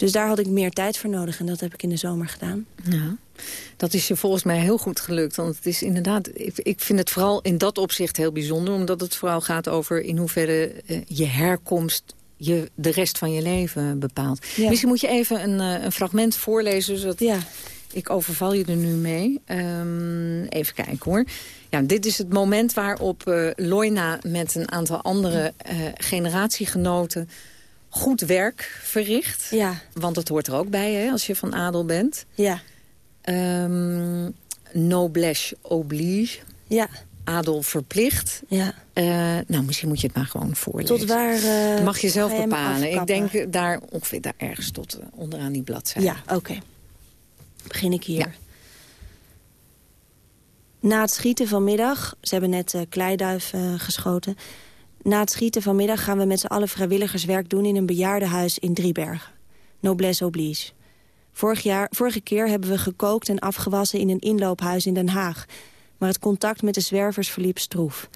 Dus daar had ik meer tijd voor nodig en dat heb ik in de zomer gedaan. Ja, dat is je volgens mij heel goed gelukt. Want het is inderdaad, ik, ik vind het vooral in dat opzicht heel bijzonder. Omdat het vooral gaat over in hoeverre uh, je herkomst je de rest van je leven bepaalt. Ja. Misschien moet je even een, uh, een fragment voorlezen. Zodat ja. Ik overval je er nu mee. Um, even kijken hoor. Ja, dit is het moment waarop uh, Loina met een aantal andere generatiegenoten... goed werk verricht. Ja. Want dat hoort er ook bij hè, als je van adel bent. Ja. Um, noblesse oblige. Ja adel verplicht. Ja. Uh, nou, misschien moet je het maar gewoon voorlezen. Tot waar uh, dat mag je zelf bepalen. Ik denk daar ongeveer daar ergens tot uh, onderaan die bladzijde. Ja, oké. Okay. Begin ik hier. Na het schieten vanmiddag, ze hebben net kleiduif geschoten... na het schieten vanmiddag gaan we met z'n allen vrijwilligerswerk doen... in een bejaardenhuis in Driebergen. Noblesse oblige. Vorig jaar, vorige keer hebben we gekookt en afgewassen in een inloophuis in Den Haag. Maar het contact met de zwervers verliep stroef.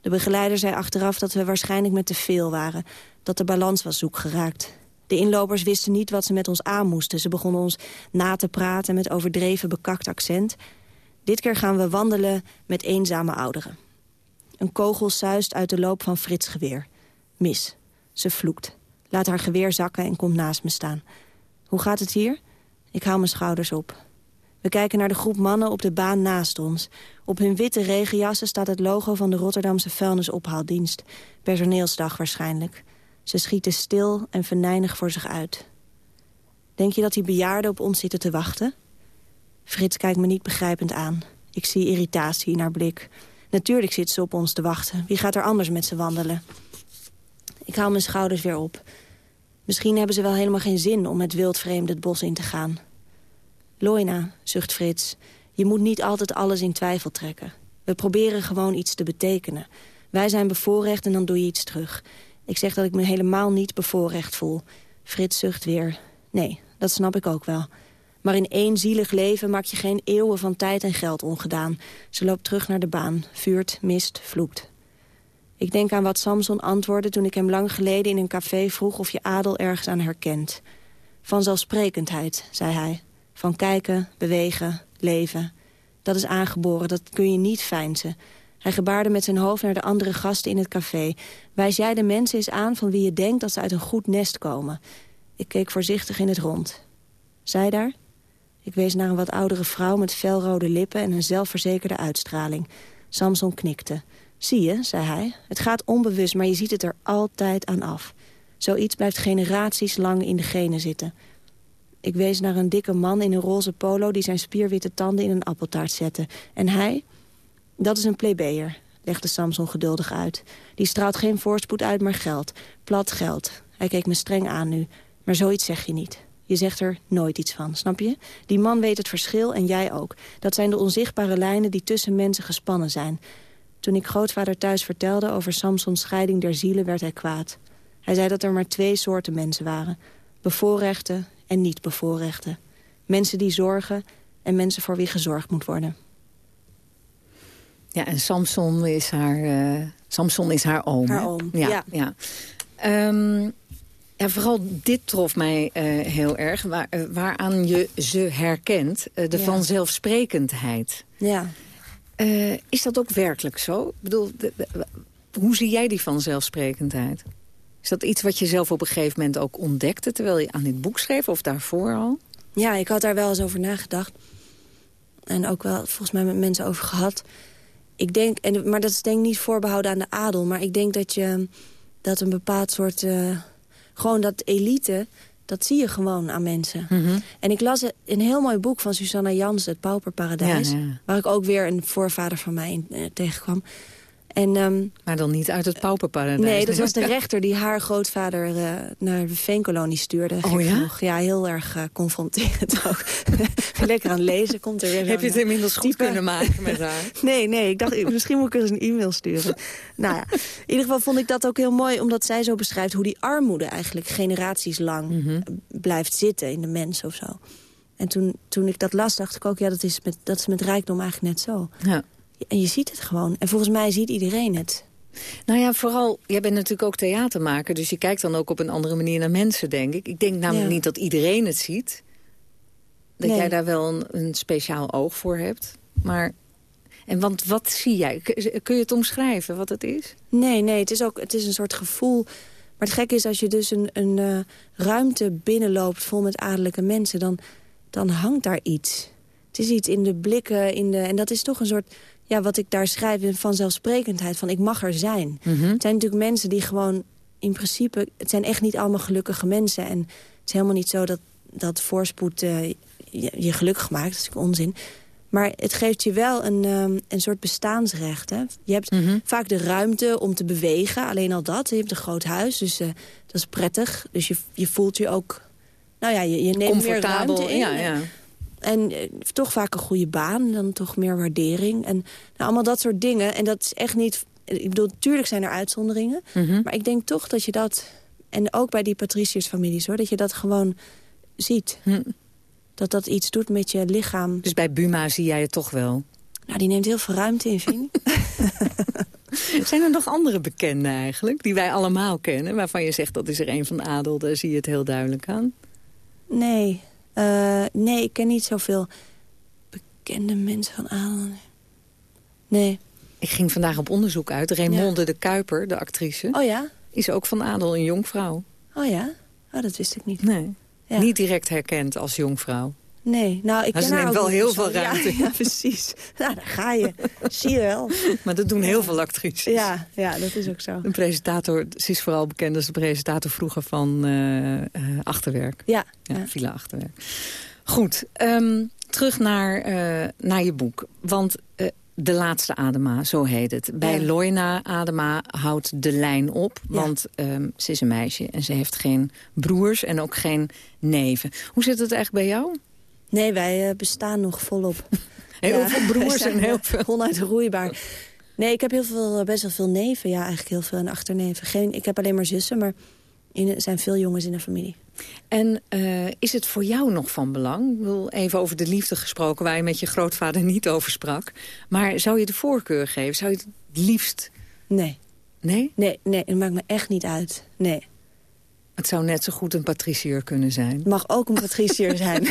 De begeleider zei achteraf dat we waarschijnlijk met te veel waren. Dat de balans was zoek geraakt. De inlopers wisten niet wat ze met ons aan moesten. Ze begonnen ons na te praten met overdreven bekakt accent. Dit keer gaan we wandelen met eenzame ouderen. Een kogel suist uit de loop van Frits geweer. Mis. Ze vloekt. Laat haar geweer zakken en komt naast me staan. Hoe gaat het hier? Ik haal mijn schouders op. We kijken naar de groep mannen op de baan naast ons. Op hun witte regenjassen staat het logo van de Rotterdamse vuilnisophaaldienst. Personeelsdag waarschijnlijk. Ze schieten stil en venijnig voor zich uit. Denk je dat die bejaarden op ons zitten te wachten? Frits kijkt me niet begrijpend aan. Ik zie irritatie in haar blik. Natuurlijk zit ze op ons te wachten. Wie gaat er anders met ze wandelen? Ik haal mijn schouders weer op. Misschien hebben ze wel helemaal geen zin om met wildvreemden het bos in te gaan. Loina, zucht Frits, je moet niet altijd alles in twijfel trekken. We proberen gewoon iets te betekenen. Wij zijn bevoorrecht en dan doe je iets terug. Ik zeg dat ik me helemaal niet bevoorrecht voel. Frits zucht weer. Nee, dat snap ik ook wel. Maar in één zielig leven maak je geen eeuwen van tijd en geld ongedaan. Ze loopt terug naar de baan, vuurt, mist, vloekt. Ik denk aan wat Samson antwoordde toen ik hem lang geleden in een café vroeg of je adel ergens aan herkent. Vanzelfsprekendheid, zei hij. Van kijken, bewegen, leven. Dat is aangeboren, dat kun je niet feinzen. Hij gebaarde met zijn hoofd naar de andere gasten in het café. Wijs jij de mensen eens aan van wie je denkt dat ze uit een goed nest komen. Ik keek voorzichtig in het rond. Zij daar? Ik wees naar een wat oudere vrouw met felrode lippen en een zelfverzekerde uitstraling. Samson knikte. Zie je, zei hij, het gaat onbewust, maar je ziet het er altijd aan af. Zoiets blijft generaties lang in de genen zitten. Ik wees naar een dikke man in een roze polo... die zijn spierwitte tanden in een appeltaart zette. En hij? Dat is een plebejer, legde Samson geduldig uit. Die straalt geen voorspoed uit, maar geld. Plat geld. Hij keek me streng aan nu. Maar zoiets zeg je niet. Je zegt er nooit iets van, snap je? Die man weet het verschil en jij ook. Dat zijn de onzichtbare lijnen die tussen mensen gespannen zijn. Toen ik grootvader thuis vertelde over Samsons scheiding der zielen werd hij kwaad. Hij zei dat er maar twee soorten mensen waren. Bevoorrechten en niet bevoorrechten. Mensen die zorgen en mensen voor wie gezorgd moet worden. Ja, en Samson is haar, uh, Samson is haar oom. Haar oom, ja. ja. Um, ja, vooral dit trof mij uh, heel erg, waar, uh, waaraan je ze herkent. de ja. vanzelfsprekendheid. Ja. is dat ook werkelijk zo? Ik bedoel, de, de, hoe zie jij die vanzelfsprekendheid? Is dat iets wat je zelf op een gegeven moment ook ontdekte... terwijl je aan dit boek schreef of daarvoor al? Ja, ik had daar wel eens over nagedacht. En ook wel volgens mij met mensen over gehad. Ik denk, en, maar dat is denk ik niet voorbehouden aan de adel. Maar ik denk dat je dat een bepaald soort... Gewoon dat elite, dat zie je gewoon aan mensen. Mm -hmm. En ik las een heel mooi boek van Susanna Jansen, Het Pauperparadijs. Ja, ja. Waar ik ook weer een voorvader van mij in, uh, tegenkwam. En, um, maar dan niet uit het pauperparadijs? Nee, dat was de rechter die haar grootvader uh, naar de veenkolonie stuurde. Oh ja? Genoeg. Ja, heel erg uh, confronterend ook. Lekker aan het lezen, komt er weer Heb je het inmiddels goed type? kunnen maken met haar? nee, nee, ik dacht misschien moet ik eens een e-mail sturen. nou ja, in ieder geval vond ik dat ook heel mooi... omdat zij zo beschrijft hoe die armoede eigenlijk generaties lang mm -hmm. blijft zitten in de mens of zo. En toen, toen ik dat las, dacht ik ook... ja, dat is met, dat is met rijkdom eigenlijk net zo. Ja. En je ziet het gewoon. En volgens mij ziet iedereen het. Nou ja, vooral, jij bent natuurlijk ook theatermaker... dus je kijkt dan ook op een andere manier naar mensen, denk ik. Ik denk namelijk ja. niet dat iedereen het ziet. Dat Nee. jij daar wel een, een speciaal oog voor hebt. Maar, en want wat zie jij? Kun je het omschrijven, wat het is? Nee, nee, het is ook het is een soort gevoel. Maar het gekke is, als je dus een, een uh, ruimte binnenloopt... vol met adellijke mensen, dan, dan hangt daar iets. Het is iets in de blikken, in de, en dat is toch een soort ja, wat ik daar schrijf, een vanzelfsprekendheid van ik mag er zijn. Mm -hmm. Het zijn natuurlijk mensen die gewoon in principe... het zijn echt niet allemaal gelukkige mensen. En het is helemaal niet zo dat, dat voorspoed uh, je, je, gelukkig maakt. Dat is natuurlijk onzin. Maar het geeft je wel een, um, een soort bestaansrecht. Hè? Je hebt Mhm. mm -hmm. vaak de ruimte om te bewegen. Alleen al dat. Je hebt een groot huis, dus uh, dat is prettig. Dus je, je voelt je ook... Nou ja, je, je neemt meer ruimte in. Ja, ja. En eh, toch vaak een goede baan, dan toch meer waardering. En nou, allemaal dat soort dingen. En dat is echt niet... Ik bedoel, natuurlijk zijn er uitzonderingen. Mhm. Maar ik denk toch dat je dat... En ook bij die patriciërsfamilies, hoor. Dat je dat gewoon ziet. Hm. Dat dat iets doet met je lichaam. Dus bij Buma zie jij het toch wel? Nou, die neemt heel veel ruimte in, vind ik. Zijn er nog andere bekenden eigenlijk, die wij allemaal kennen... waarvan je zegt dat is er een van de adel, daar zie je het heel duidelijk aan? Nee. Eh, nee, ik ken niet zoveel bekende mensen van adel. Nee. Ik ging vandaag op onderzoek uit. Raymonde de Kuiper, de actrice, Oh ja? is ook van adel een jonkvrouw. Oh ja? Oh, dat wist ik niet. Nee. Ja. Niet direct herkend als jonkvrouw. Nee, nou, ik ken haar neemt wel heel zo. veel ruimte. Ja, ja, precies. Nou, daar ga je. Zie je wel. Maar dat doen heel veel actrices. Ja, ja, dat is ook zo. Een presentator, ze is vooral bekend als de presentator vroeger van eh, eh, Achterwerk. Ja. Ja, ja. Villa Achterwerk. Goed, ehm, terug naar, eh, naar je boek. Want De Laatste Adema, zo heet het. Bij Ja. Loina Adema houdt de lijn op. Ja. Want ehm, ze is een meisje en ze heeft geen broers en ook geen neven. Hoe zit het eigenlijk bij jou? Nee, wij eh, bestaan nog volop. Heel Ja, veel broers en heel eh, veel... Onuitroeibaar. Nee, ik heb heel veel, eh, best wel veel neven. Ja, eigenlijk heel veel en achterneven. Geen, ik heb alleen maar zussen, maar er zijn veel jongens in de familie. En is het voor jou nog van belang? Ik bedoel, even over de liefde gesproken... waar je met je grootvader niet over sprak. Maar zou je de voorkeur geven? Zou je het liefst... Nee. Nee? Nee, nee, het maakt me echt niet uit. Nee. Het zou net zo goed een patriciër kunnen zijn. Het mag ook een patriciër zijn.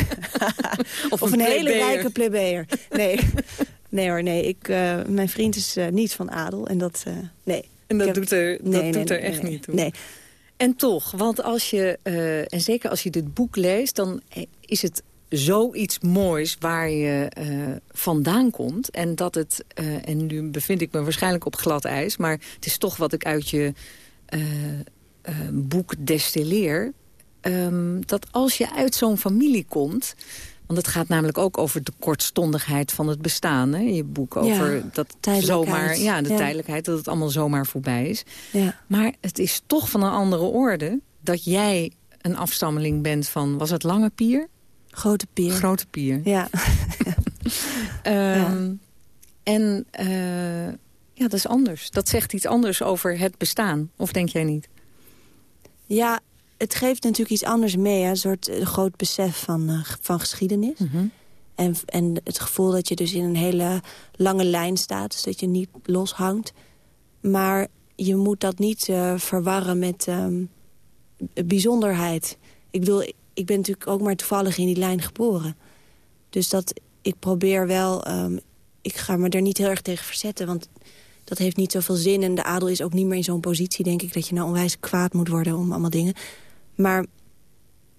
Of, of een, hele rijke plebejer. Nee. nee hoor, nee. Ik, eh, mijn vriend is eh, niet van adel. En dat, eh, nee. En dat heb- doet er, dat Nee, nee, doet er echt niet toe. Nee. En toch, want als je, en zeker als je dit boek leest... dan is het zoiets moois waar je vandaan komt. En dat het, en nu bevind ik me waarschijnlijk op glad ijs... maar het is toch wat ik uit je eh, boek destilleer... ehm, dat als je uit zo'n familie komt... Want het gaat namelijk ook over de kortstondigheid van het bestaan. Hè? Je boek over Ja, dat tijdelijkheid. zomaar, ja, de Ja. tijdelijkheid, dat het allemaal zomaar voorbij is. Ja. Maar het is toch van een andere orde dat jij een afstammeling bent van, was het Lange Pier? Grote pier. Grote Pier. ja. Ehm, En eh, ja, dat is anders. Dat zegt iets anders over het bestaan. Of denk jij niet? Ja, het geeft natuurlijk iets anders mee. Hè? Een soort eh, groot besef van, eh, van geschiedenis. En, en het gevoel dat je dus in een hele lange lijn staat. Dus dat je niet loshangt. Maar je moet dat niet eh, verwarren met ehm, bijzonderheid. Ik bedoel, ik ben natuurlijk ook maar toevallig in die lijn geboren. Dus dat ik probeer wel... ehm, ik ga me er niet heel erg tegen verzetten, want dat heeft niet zoveel zin. En de adel is ook niet meer in zo'n positie, denk ik... dat je nou onwijs kwaad moet worden om allemaal dingen. Maar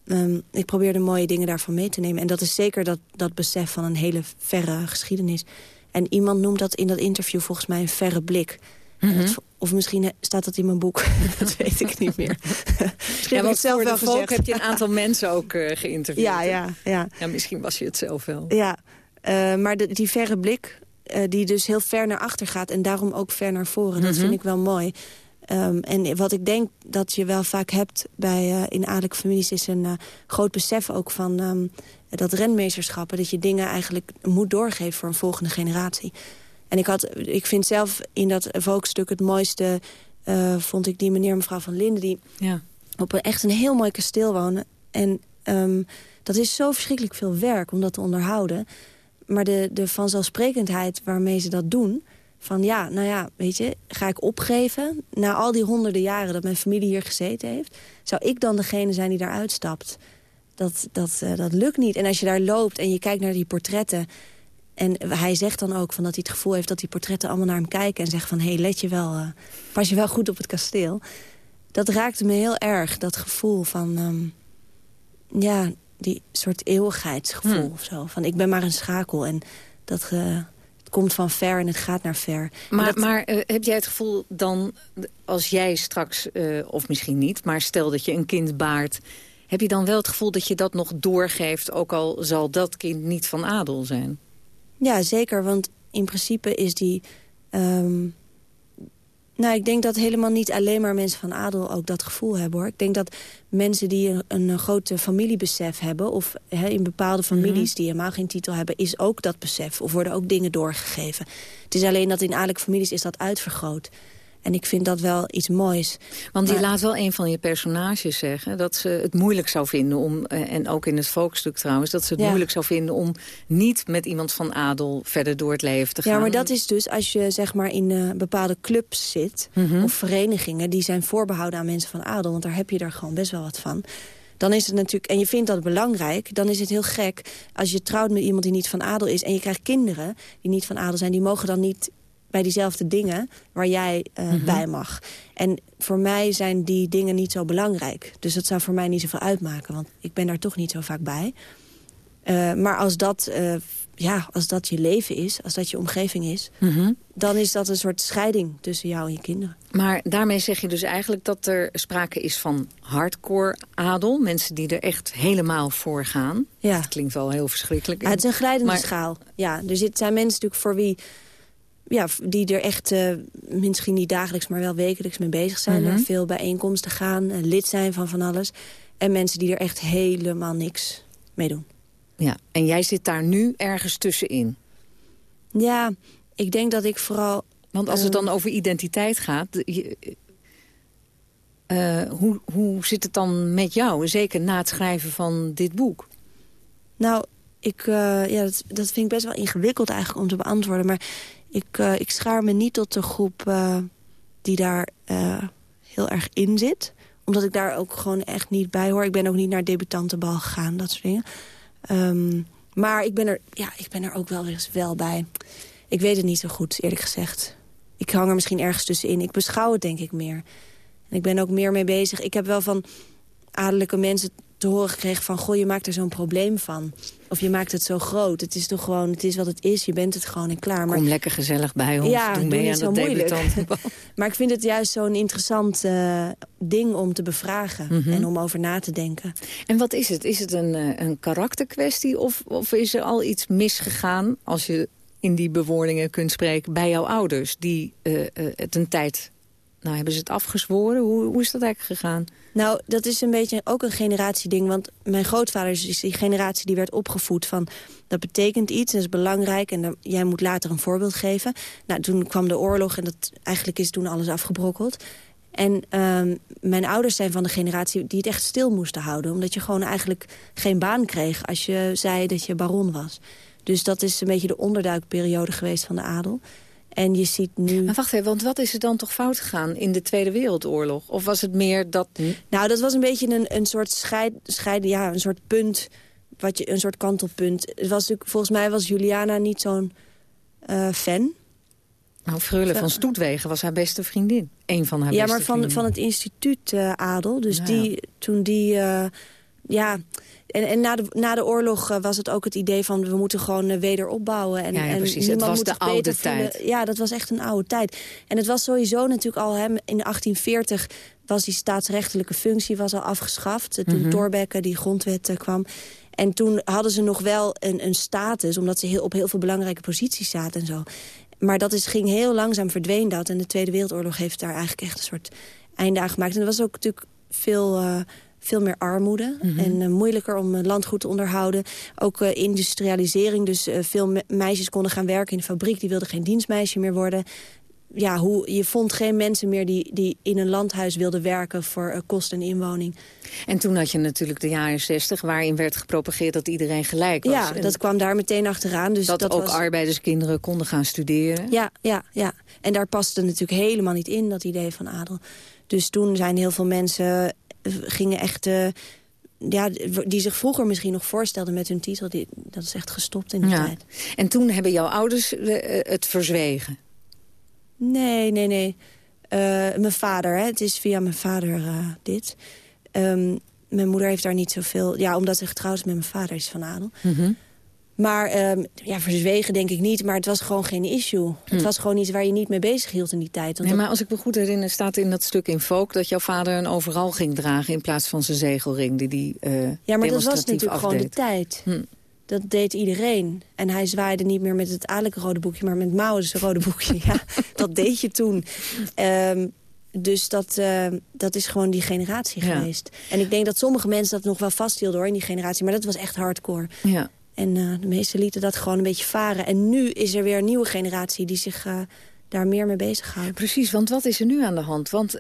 ehm, ik probeer de mooie dingen daarvan mee te nemen. En dat is zeker dat, dat besef van een hele verre geschiedenis. En iemand noemt dat in dat interview volgens mij een verre blik. Dat- of misschien eh, staat dat in mijn boek. dat weet ik niet meer. misschien heb ik want het zelf wel gezegd. heb je een aantal mensen ook eh, geïnterviewd. Ja, ja, ja. ja. Misschien was je het zelf wel. Ja, eh, maar de- die verre blik, eh, die dus heel ver naar achter gaat... en daarom ook ver naar voren, dat Mhm. vind ik wel mooi. Ehm, en wat ik denk dat je wel vaak hebt bij, eh, in adellijke families... is een eh, groot besef ook van ehm, dat renmeesterschappen... dat je dingen eigenlijk moet doorgeven voor een volgende generatie. En ik, had, ik vind zelf in dat Volkstuk het mooiste... vond ik die meneer mevrouw van Linden... die Ja. op een, echt een heel mooi kasteel wonen. En ehm, dat is zo verschrikkelijk veel werk om dat te onderhouden. Maar de, de vanzelfsprekendheid waarmee ze dat doen... van ja, nou ja, weet je, ga ik opgeven... na al die honderden jaren dat mijn familie hier gezeten heeft... zou ik dan degene zijn die daar uitstapt? Dat, dat, eh, dat lukt niet. En als je daar loopt en je kijkt naar die portretten... En hij zegt dan ook van dat hij het gevoel heeft dat die portretten allemaal naar hem kijken... en zeggen van, hé, hey, let je wel, eh, pas je wel goed op het kasteel. Dat raakte me heel erg, dat gevoel van... ehm, ja, die soort eeuwigheidsgevoel Hmm. of zo. Van, ik ben maar een schakel en dat eh, het komt van ver en het gaat naar ver. En Maar, dat- maar eh, heb jij het gevoel dan, als jij straks, eh, of misschien niet... maar stel dat je een kind baart... heb je dan wel het gevoel dat je dat nog doorgeeft... ook al zal dat kind niet van adel zijn? Ja, zeker, want in principe is die... ehm, Nou, ik denk dat helemaal niet alleen maar mensen van adel ook dat gevoel hebben, hoor. Ik denk dat mensen die een, een grote familiebesef hebben... of in bepaalde families mhm. die helemaal geen titel hebben... is ook dat besef, of worden ook dingen doorgegeven. Het is alleen dat in adellijke families is dat uitvergroot. En ik vind dat wel iets moois. Want die laat wel een van je personages zeggen... dat ze het moeilijk zou vinden om, eh, en ook in het volkstuk trouwens... dat ze het moeilijk zou vinden om niet met iemand van adel verder door het leven te gaan. Ja, maar dat is dus als je zeg maar in uh, bepaalde clubs zit... Mhm. of verenigingen die zijn voorbehouden aan mensen van adel... want daar heb je er gewoon best wel wat van dan is het natuurlijk, en je vindt dat belangrijk... dan is het heel gek als je trouwt met iemand die niet van adel is... en je krijgt kinderen die niet van adel zijn... die mogen dan niet bij diezelfde dingen waar jij uh, bij mag. En voor mij zijn die dingen niet zo belangrijk. Dus dat zou voor mij niet zoveel uitmaken, want ik ben daar toch niet zo vaak bij. Uh, maar als dat, uh, ja, als dat je leven is, als dat je omgeving is... Mhm. dan is dat een soort scheiding tussen jou en je kinderen. Maar daarmee zeg je dus eigenlijk dat er sprake is van hardcore adel. Mensen die er echt helemaal voor gaan. Ja. Dat klinkt wel heel verschrikkelijk. Ja, het is een glijdende schaal. Ja, er zijn mensen natuurlijk voor wie ja, die er echt uh, misschien niet dagelijks, maar wel wekelijks mee bezig zijn. Mm veel bijeenkomsten gaan, lid zijn van van alles. En mensen die er echt helemaal niks mee doen. Ja, en jij zit daar nu ergens tussenin? Ja, ik denk dat ik vooral... Want als het dan over identiteit gaat... Uh, hoe, hoe zit het dan met jou? Zeker na het schrijven van dit boek. Nou, ik, ja, dat, dat vind ik best wel ingewikkeld eigenlijk om te beantwoorden. Maar ik, uh, ik schaar me niet tot de groep uh, die daar uh, heel erg in zit. Omdat ik daar ook gewoon echt niet bij hoor. Ik ben ook niet naar debutantenbal gegaan, dat soort dingen. Um, maar ik ben, er, ja, ik ben er ook wel eens wel bij. Ik weet het niet zo goed, eerlijk gezegd. Ik hang er misschien ergens tussenin. Ik beschouw het denk ik meer. En ik ben ook meer mee bezig. Ik heb wel van adellijke mensen te horen gekregen van... goh, je maakt er zo'n probleem van. Of je maakt het zo groot. Het is toch gewoon, het is wat het is. Je bent het gewoon en klaar. Maar... Kom lekker gezellig bij ons. Ja, doe mee aan de debutant. maar ik vind het juist zo'n interessant uh, ding om te bevragen. Mhm. En om over na te denken. En wat is het? Is het een, uh, een karakterkwestie? Of, of is er al iets misgegaan... als je in die bewoordingen kunt spreken bij jouw ouders... die uh, het een tijd nou, hebben ze het afgezworen? Hoe, hoe is dat eigenlijk gegaan? Nou, dat is een beetje ook een generatieding. Want mijn grootvader is die generatie die werd opgevoed van... dat betekent iets, dat is belangrijk en jij moet later een voorbeeld geven. Nou, toen kwam de oorlog en dat, eigenlijk is toen alles afgebrokkeld. En um, mijn ouders zijn van de generatie die het echt stil moesten houden. Omdat je gewoon eigenlijk geen baan kreeg als je zei dat je baron was. Dus dat is een beetje de onderduikperiode geweest van de adel. En je ziet nu... Maar wacht even, want wat is er dan toch fout gegaan in de Tweede Wereldoorlog? Of was het meer dat... Nou, dat was een beetje een, een soort scheid, scheid, ja, een soort punt, wat je, een soort kantelpunt. Het was natuurlijk, volgens mij was Juliana niet zo'n uh, fan. Nou, Freule van Stoetwegen was haar beste vriendin. Een van haar ja, beste maar van, van het instituut uh, Adel. Dus die, toen die... Uh, ja, en, en na, de, na de oorlog uh, was het ook het idee van... we moeten gewoon uh, wederopbouwen. En, ja, ja, precies. En het was de oude tijd. Ja, dat was echt een oude tijd. En het was sowieso natuurlijk al... Hè, in 1840 was die staatsrechtelijke functie was al afgeschaft. Toen mm -hmm. Thorbecke, die grondwet uh, kwam. En toen hadden ze nog wel een, een status... omdat ze heel, op heel veel belangrijke posities zaten en zo. Maar dat is, ging heel langzaam verdween dat. En de Tweede Wereldoorlog heeft daar eigenlijk echt een soort einde aan gemaakt. En er was ook natuurlijk veel veel meer armoede mhm. en uh, moeilijker om uh, landgoed te onderhouden. Ook uh, industrialisering, dus veel me meisjes konden gaan werken in de fabriek. Die wilden geen dienstmeisje meer worden. Ja, hoe, je vond geen mensen meer die, die in een landhuis wilden werken voor kost en inwoning. En toen had je natuurlijk de jaren zestig... waarin werd gepropageerd dat iedereen gelijk was. Ja, dat kwam daar meteen achteraan. Dus dat, dat ook arbeiderskinderen konden gaan studeren. Ja, ja, ja. En daar paste natuurlijk helemaal niet in, dat idee van adel. Dus toen zijn heel veel mensen gingen echt... Uh, ja, die zich vroeger misschien nog voorstelden met hun titel... Die, dat is echt gestopt in die ja. tijd. En toen hebben jouw ouders uh, het verzwegen? Nee, nee, nee. Uh, mijn vader, hè. het is via mijn vader dit. Um, mijn moeder heeft daar niet zoveel... Ja, omdat ze getrouwd is met mijn vader, is van adel. Mm -hmm. Maar um, ja, verzwegen denk ik niet. Maar het was gewoon geen issue. Hm. Het was gewoon iets waar je niet mee bezig hield in die tijd. Want nee, maar als ik me goed herinner, staat in dat stuk in Folk... dat jouw vader een overal ging dragen in plaats van zijn zegelring. Die die, uh, ja, maar dat was natuurlijk gewoon de tijd. Hm. dat deed iedereen. En hij zwaaide niet meer met het adellijke rode boekje... maar met Maus rode boekje. ja, dat deed je toen. Ehm, dus dat, uh, dat is gewoon die generatie geweest. En ik denk dat sommige mensen dat nog wel vasthielden hoor, in die generatie. Maar dat was echt hardcore. Ja. En uh, de meesten lieten dat gewoon een beetje varen. En nu is er weer een nieuwe generatie die zich uh, daar meer mee bezighoudt. Precies, want wat is er nu aan de hand? Want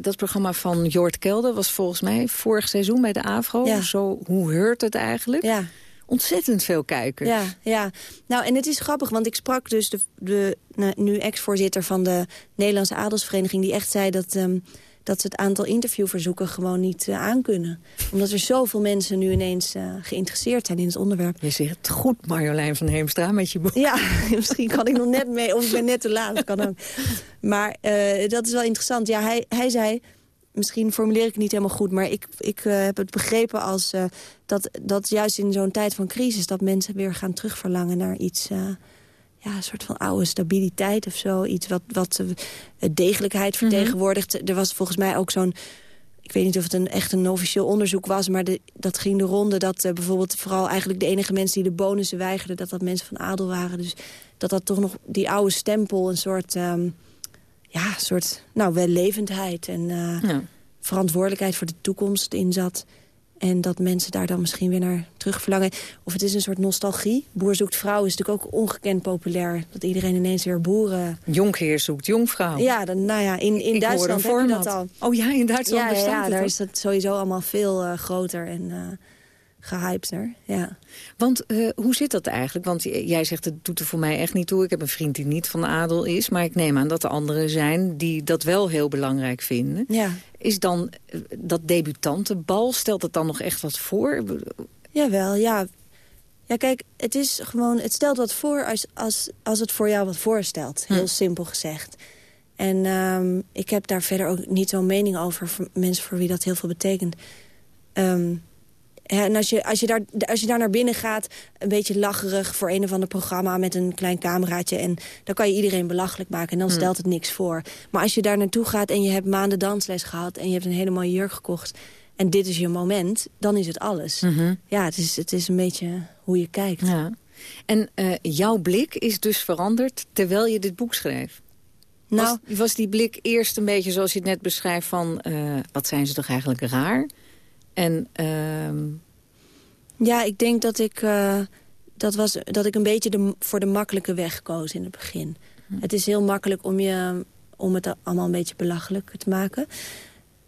dat programma van Jort Kelder was volgens mij vorig seizoen bij de AVRO. Ja. Zo, hoe heurt het eigenlijk? Ja ontzettend veel kijkers. Ja, ja. Nou, en het is grappig, want ik sprak dus de, de nu ex-voorzitter van de Nederlandse Adelsvereniging... die echt zei dat, um, dat ze het aantal interviewverzoeken gewoon niet uh, aankunnen. Omdat er zoveel mensen nu ineens uh, geïnteresseerd zijn in het onderwerp. Je zegt het goed, Marjolein van Heemstra, met je boek. Ja, misschien kan ik nog net mee, of ik ben net te laat, dat kan ook. Maar uh, dat is wel interessant. Ja, hij, hij zei misschien formuleer ik het niet helemaal goed... maar ik, ik heb het begrepen als dat, dat juist in zo'n tijd van crisis... dat mensen weer gaan terugverlangen naar iets... Ja, een soort van oude stabiliteit of zo. Iets wat, wat degelijkheid vertegenwoordigt. Er was volgens mij ook zo'n... Ik weet niet of het een, echt een officieel onderzoek was... maar de, dat ging de ronde dat bijvoorbeeld vooral eigenlijk de enige mensen... die de bonussen weigerden, dat dat mensen van adel waren. Dus dat dat toch nog die oude stempel een soort... Um, ja, een soort nou, wellevendheid en uh, ja. verantwoordelijkheid voor de toekomst in zat. En dat mensen daar dan misschien weer naar terug verlangen. Of het is een soort nostalgie. Boer zoekt vrouw is natuurlijk ook ongekend populair. Dat iedereen ineens weer boeren... Jonkheer zoekt jongvrouw. Ja, dan, nou ja, in, in Ik Duitsland heb je dat al. Oh ja, in Duitsland ja, bestaat ja, het daar is dat sowieso allemaal veel uh, groter en uh, gehypter. Ja. Want uh, hoe zit dat eigenlijk? Want jij zegt, het doet er voor mij echt niet toe. Ik heb een vriend die niet van de adel is. Maar ik neem aan dat er anderen zijn die dat wel heel belangrijk vinden. Ja. Is dan uh, dat debutantenbal, stelt het dan nog echt wat voor? Jawel, ja. Ja, kijk, het is gewoon, het stelt wat voor als, als, als het voor jou wat voorstelt. Heel hm. simpel gezegd. En um, ik heb daar verder ook niet zo'n mening over... voor mensen voor wie dat heel veel betekent. Um, en als je, als, je daar, als je daar naar binnen gaat, een beetje lacherig voor een of ander programma met een klein cameraatje. En dan kan je iedereen belachelijk maken en dan Hm. stelt het niks voor. Maar als je daar naartoe gaat en je hebt maanden dansles gehad en je hebt een hele mooie jurk gekocht. En dit is je moment, dan is het alles. Mm -hmm. Ja, het is, het is een beetje hoe je kijkt. Ja. En uh, jouw blik is dus veranderd terwijl je dit boek schreef? Nou, was, was die blik eerst een beetje zoals je het net beschrijft van... Uh, wat zijn ze toch eigenlijk raar? En, uh... Ja, ik denk dat ik, uh, dat was, dat ik een beetje de, voor de makkelijke weg koos in het begin. Hm. Het is heel makkelijk om, je, om het allemaal een beetje belachelijk te maken.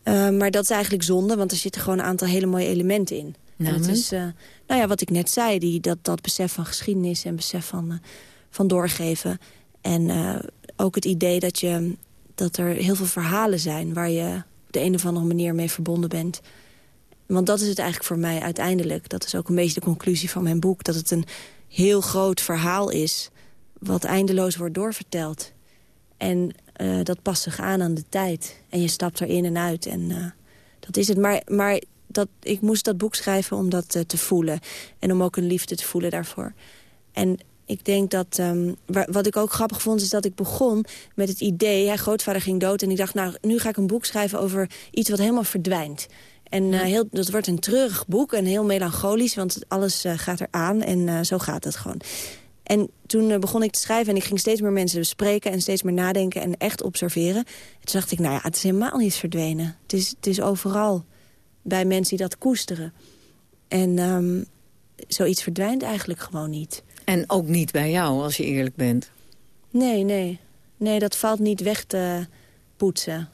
Uh, maar dat is eigenlijk zonde, want er zitten gewoon een aantal hele mooie elementen in. Nou, het is, uh, nou ja, wat ik net zei, die, dat, dat besef van geschiedenis en besef van, van doorgeven. En ook het idee dat, je, dat er heel veel verhalen zijn waar je op de een of andere manier mee verbonden bent. Want dat is het eigenlijk voor mij uiteindelijk. Dat is ook een beetje de conclusie van mijn boek. Dat het een heel groot verhaal is wat eindeloos wordt doorverteld. En uh, dat past zich aan aan de tijd. En je stapt erin en uit. En uh, dat is het. Maar, maar dat, ik moest dat boek schrijven om dat uh, te voelen. En om ook een liefde te voelen daarvoor. En ik denk dat... Um, wat ik ook grappig vond, is dat ik begon met het idee... Grootvader ging dood en ik dacht, nou, nu ga ik een boek schrijven... over iets wat helemaal verdwijnt. En uh, heel, dat wordt een treurig boek en heel melancholisch... want alles uh, gaat eraan en uh, zo gaat het gewoon. En toen begon ik te schrijven en ik ging steeds meer mensen bespreken... en steeds meer nadenken en echt observeren. En toen dacht ik, nou ja, het is helemaal niet verdwenen. Het is, het is overal bij mensen die dat koesteren. En um, zoiets verdwijnt eigenlijk gewoon niet. En ook niet bij jou, als je eerlijk bent. Nee, nee. Nee, dat valt niet weg te poetsen.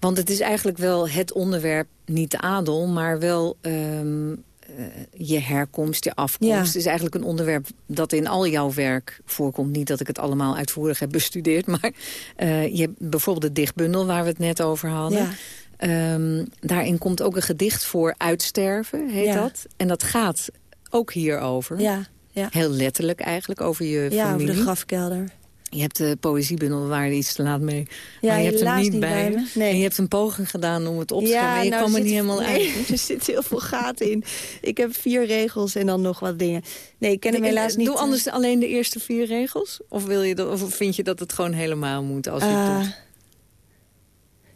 Want het is eigenlijk wel het onderwerp, niet de adel... maar wel um, uh, je herkomst, je afkomst. Ja. Het is eigenlijk een onderwerp dat in al jouw werk voorkomt. Niet dat ik het allemaal uitvoerig heb bestudeerd... maar uh, je hebt bijvoorbeeld de dichtbundel waar we het net over hadden... Ja. Um, daarin komt ook een gedicht voor uitsterven, heet ja. dat. En dat gaat ook hierover. Ja, ja. Heel letterlijk eigenlijk, over je ja, familie. over de grafkelder. Je hebt de poëziebundel, er iets te laat mee. Ja, maar je hebt hem niet, niet bij me. Nee. En je hebt een poging gedaan om het op te ja, schrijven, maar je nou, kwam er zit, niet helemaal nee, uit. Er zitten heel veel gaten in. Ik heb vier regels en dan nog wat dingen. Nee, ik ken hem helaas niet. Doe anders alleen de eerste vier regels? Of, wil je of vind je dat het gewoon helemaal moet als je uh, het doet?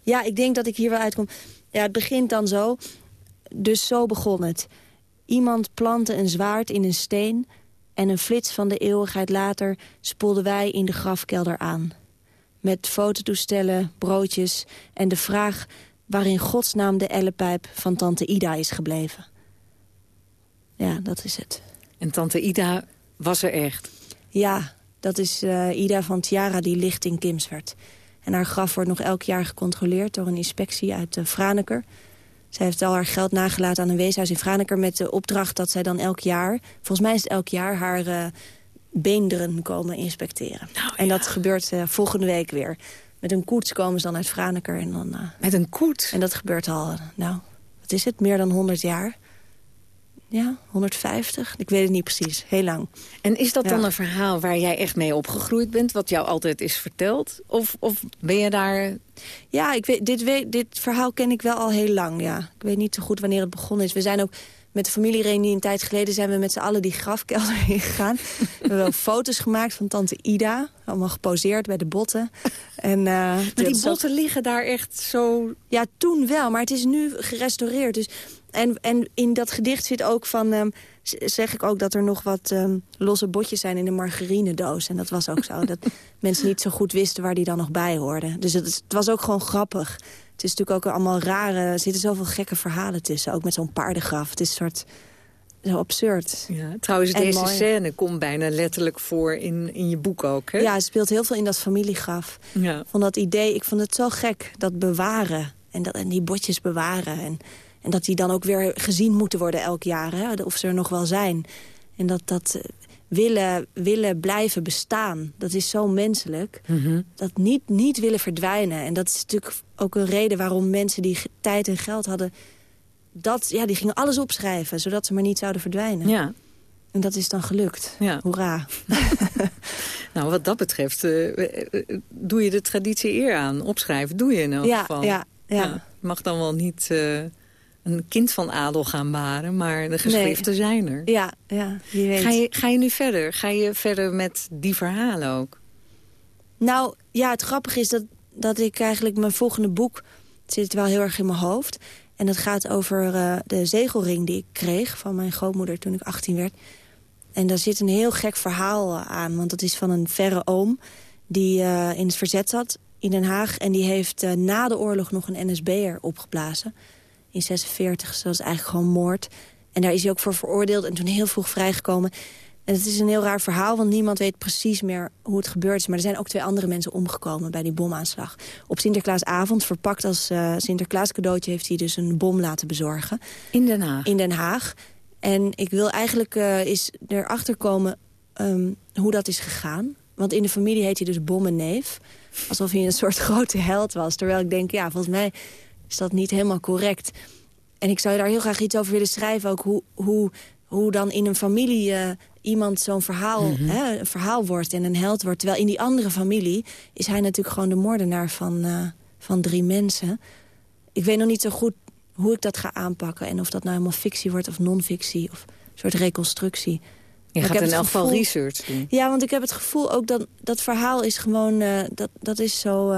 Ja, ik denk dat ik hier wel uitkom. Ja, het begint dan zo. Dus zo begon het. Iemand plantte een zwaard in een steen... en een flits van de eeuwigheid later spoelden wij in de grafkelder aan. Met fototoestellen, broodjes en de vraag... waarin godsnaam de ellepijp van tante Ida is gebleven. Ja, dat is het. En tante Ida was er echt? Ja, dat is uh, Ida van Tiara die ligt in Kimswert. En haar graf wordt nog elk jaar gecontroleerd door een inspectie uit uh, Franeker. Zij heeft al haar geld nagelaten aan een weeshuis in Franeker... met de opdracht dat zij dan elk jaar, volgens mij is het elk jaar... haar uh, beenderen komen inspecteren. Nou, en dat gebeurt volgende week weer. Met een koets komen ze dan uit Franeker. En dan, met een koets? En dat gebeurt al, nou, wat is het, meer dan 100 jaar ja, 150. Ik weet het niet precies. Heel lang. En is dat dan een verhaal waar jij echt mee opgegroeid bent? Wat jou altijd is verteld? Of, of ben je daar... Ja, ik weet, dit, weet, dit verhaal ken ik wel al heel lang, ja. Ik weet niet zo goed wanneer het begonnen is. We zijn ook met de familiereunie een tijd geleden... zijn we met z'n allen die grafkelder ingegaan. we hebben wel foto's gemaakt van tante Ida. Allemaal geposeerd bij de botten. En, uh, maar die botten liggen daar echt zo... Ja, toen wel, maar het is nu gerestaureerd. Dus en, en in dat gedicht zit ook van... Um, zeg ik ook dat er nog wat um, losse botjes zijn in de margarinedoos. En dat was ook zo. dat mensen niet zo goed wisten waar die dan nog bij hoorden. Dus het, het, was ook gewoon grappig. Het is natuurlijk ook allemaal rare... Er zitten zoveel gekke verhalen tussen. Ook met zo'n paardengraf. Het is een soort... Zo absurd. Ja, trouwens, deze scène komt bijna letterlijk voor in, in je boek ook, hè? Ja, het speelt heel veel in dat familiegraf. Ja. Van dat idee, ik vond het zo gek, dat bewaren. En, dat, en die botjes bewaren. En en dat die dan ook weer gezien moeten worden elk jaar. Hè? Of ze er nog wel zijn. En dat dat eh, willen, willen blijven bestaan, dat is zo menselijk. Mhm. Dat niet, niet willen verdwijnen. En dat is natuurlijk ook een reden waarom mensen die tijd en geld hadden... Dat, ja, die gingen alles opschrijven, zodat ze maar niet zouden verdwijnen. Ja. En dat is dan gelukt. Ja. Hoera. nou, wat dat betreft uh, doe je de traditie eer aan. Opschrijven doe je in elk ja, geval. Ja, ja. ja. mag dan wel niet... Uh, een kind van adel gaan baren, maar de geschriften zijn er. Ja, ja, wie weet. Ga je, ga je nu verder? Ga je verder met die verhalen ook? Nou, ja, het grappige is dat, dat ik eigenlijk mijn volgende boek... zit wel heel erg in mijn hoofd. En dat gaat over uh, de zegelring die ik kreeg van mijn grootmoeder toen ik 18 werd. En daar zit een heel gek verhaal uh, aan. Want dat is van een verre oom die uh, in het verzet zat in Den Haag. En die heeft na de oorlog nog een NSB'er opgeblazen in 46. Dus dat was eigenlijk gewoon moord. En daar is hij ook voor veroordeeld en toen heel vroeg vrijgekomen. En het is een heel raar verhaal, want niemand weet precies meer hoe het gebeurd is. Maar er zijn ook twee andere mensen omgekomen bij die bomaanslag. Op Sinterklaasavond, verpakt als uh, Sinterklaas cadeautje... heeft hij dus een bom laten bezorgen. In Den Haag? In Den Haag. En ik wil eigenlijk uh, eens erachter komen um, hoe dat is gegaan. Want in de familie heet hij dus bommenneef. Alsof hij een soort grote held was. Terwijl ik denk, ja, volgens mij is dat niet helemaal correct. En ik zou daar heel graag iets over willen schrijven. Ook hoe, hoe, hoe dan in een familie uh, iemand zo'n verhaal, mm -hmm. hè, een verhaal wordt en een held wordt. Terwijl in die andere familie is hij natuurlijk gewoon de moordenaar van, uh, van drie mensen. Ik weet nog niet zo goed hoe ik dat ga aanpakken. En of dat nou helemaal fictie wordt of non-fictie. Of een soort reconstructie. Je gaat in elk geval research doen. Ja, want ik heb het gevoel ook dat dat verhaal is gewoon... Uh, dat, dat is zo...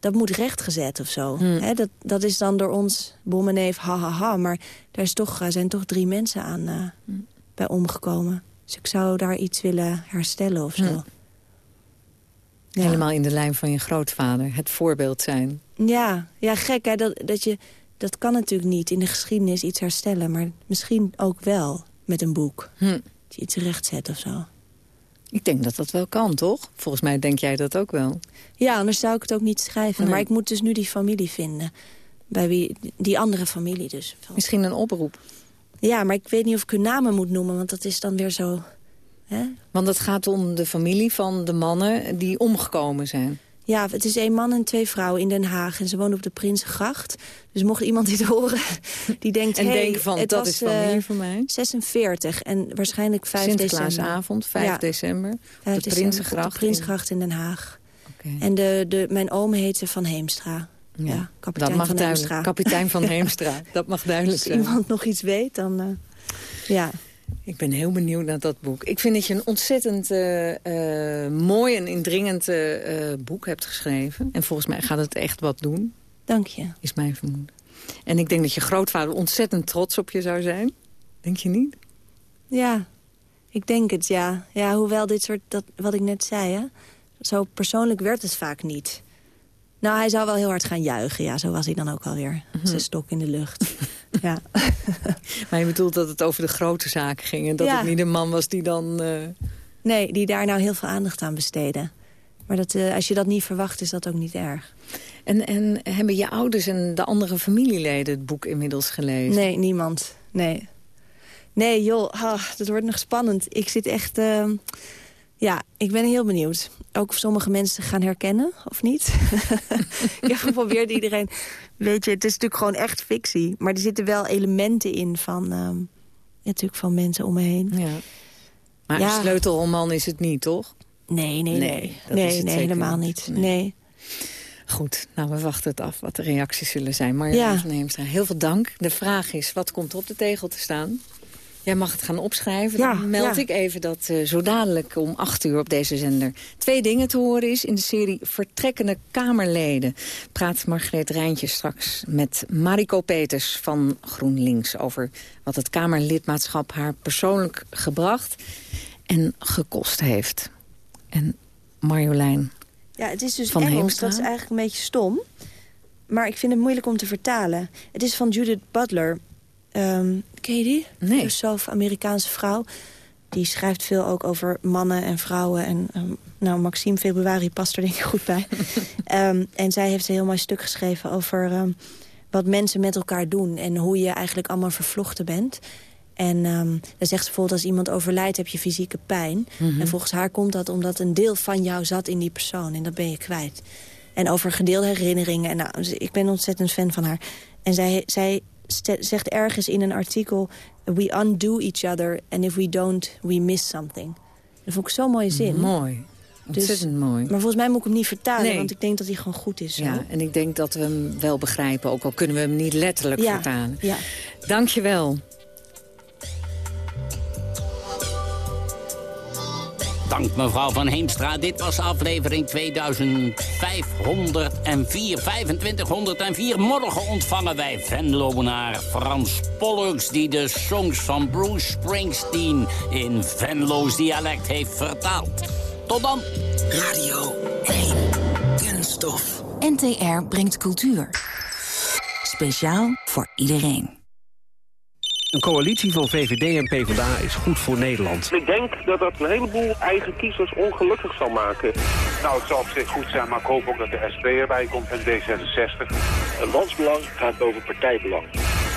Dat moet rechtgezet of zo. Hmm. dat, dat is dan door ons bommenneef ha, ha, ha. Maar daar is toch, zijn toch drie mensen aan uh, hmm. bij omgekomen. Dus ik zou daar iets willen herstellen of zo. Hmm. Ja. Helemaal in de lijn van je grootvader. Het voorbeeld zijn. Ja, ja gek hè. Dat, dat, je, dat kan natuurlijk niet in de geschiedenis iets herstellen. Maar misschien ook wel met een boek. Dat je iets rechtzet of zo. Ik denk dat dat wel kan, toch? Volgens mij denk jij dat ook wel. Ja, anders zou ik het ook niet schrijven. Nee. Maar ik moet dus nu die familie vinden. Bij wie, die andere familie dus. Misschien een oproep. Ja, maar ik weet niet of ik hun namen moet noemen, want dat is dan weer zo... Hè? Want het gaat om de familie van de mannen die omgekomen zijn. Ja, het is een man en twee vrouwen in Den Haag. En ze wonen op de Prinsengracht. Dus mocht iemand dit horen, die denkt... En hey, denken van, het dat was, is familie uh, voor mij. 46 en waarschijnlijk 5 december. Sinterklaasavond, 5 ja. december. 5 de Prinsengracht. Op de Prinsengracht in Den Haag. Okay. En de, de, mijn oom heette Van Heemstra. Ja, ja kapitein dat mag van duidelijk. Heemstra. Kapitein van Heemstra, dat mag duidelijk Als zijn. iemand nog iets weet, dan... Uh, ja. Ik ben heel benieuwd naar dat boek. Ik vind dat je een ontzettend uh, uh, mooi en indringend uh, boek hebt geschreven. En volgens mij gaat het echt wat doen. Dank je. Is mijn vermoeden. En ik denk dat je grootvader ontzettend trots op je zou zijn. Denk je niet? Ja, ik denk het, ja. Ja, hoewel dit soort, dat, wat ik net zei, hè. Zo persoonlijk werd het vaak niet. Nou, hij zou wel heel hard gaan juichen. Ja, zo was hij dan ook alweer. Mm Zijn stok in de lucht. Ja. maar je bedoelt dat het over de grote zaken ging... en dat het niet een man was die dan... Uh... Nee, die daar nou heel veel aandacht aan besteden. Maar dat, uh, als je dat niet verwacht, is dat ook niet erg. En, en hebben je ouders en de andere familieleden het boek inmiddels gelezen? Nee, niemand. Nee. Nee, joh, oh, dat wordt nog spannend. Ik zit echt... Uh, ja, ik ben heel benieuwd. Ook of sommige mensen gaan herkennen, of niet. ik heb geprobeerd iedereen... Weet je, het is natuurlijk gewoon echt fictie. Maar er zitten wel elementen in van... Uh, natuurlijk van mensen om me heen. Ja. Maar ja. een sleutelroman is het niet, toch? Nee, nee, nee. Nee, nee, helemaal niet. nee. Goed, nou, we wachten het af wat de reacties zullen zijn. Maar ja. van Heemstra, heel veel dank. De vraag is, wat komt er op de tegel te staan? Jij mag het gaan opschrijven. Ja, Dan meld ik even dat uh, zo dadelijk om acht uur op deze zender... twee dingen te horen is in de serie Vertrekkende Kamerleden. Praat Margreet Rijntje straks met Mariko Peters van GroenLinks... over wat het Kamerlidmaatschap haar persoonlijk gebracht en gekost heeft. En Marjolein Ja, het is dus van Engels, Heemstra. dat is eigenlijk een beetje stom. Maar ik vind het moeilijk om te vertalen. Het is van Judith Butler... Um, ken je die? Nee. Filosoof, Amerikaanse vrouw. Die schrijft veel ook over mannen en vrouwen. En um, nou, Maxime Februari past er denk ik goed bij. um, en zij heeft een heel mooi stuk geschreven over wat mensen met elkaar doen. En hoe je eigenlijk allemaal vervlochten bent. En um, dan zegt ze bijvoorbeeld als iemand overlijdt heb je fysieke pijn. En volgens haar komt dat omdat een deel van jou zat in die persoon. En dat ben je kwijt. En over gedeelde herinneringen. En nou, ik ben ontzettend fan van haar. En zij, zij zegt ergens in een artikel... we undo each other and if we don't, we miss something. Dat vond ik zo'n mooie zin. Mooi. Ontzettend dus, mooi. Maar volgens mij moet ik hem niet vertalen, want ik denk dat hij gewoon goed is. Zo. Ja, en ik denk dat we hem wel begrijpen, ook al kunnen we hem niet letterlijk ja, vertalen. Ja. Dank je wel. Dank mevrouw Van Heemstra. Dit was aflevering 2504. 2504. Morgen ontvangen wij Venlonaar Frans Pollux... die de songs van Bruce Springsteen in Venlo's dialect heeft vertaald. Tot dan. Radio 1. Kunststof. NTR brengt cultuur. Speciaal voor iedereen. Een coalitie van VVD en PvdA is goed voor Nederland. Ik denk dat dat een heleboel eigen kiezers ongelukkig zal maken. Nou, het zal op zich goed zijn, maar ik hoop ook dat de SP erbij komt en D66. Een landsbelang gaat over partijbelang.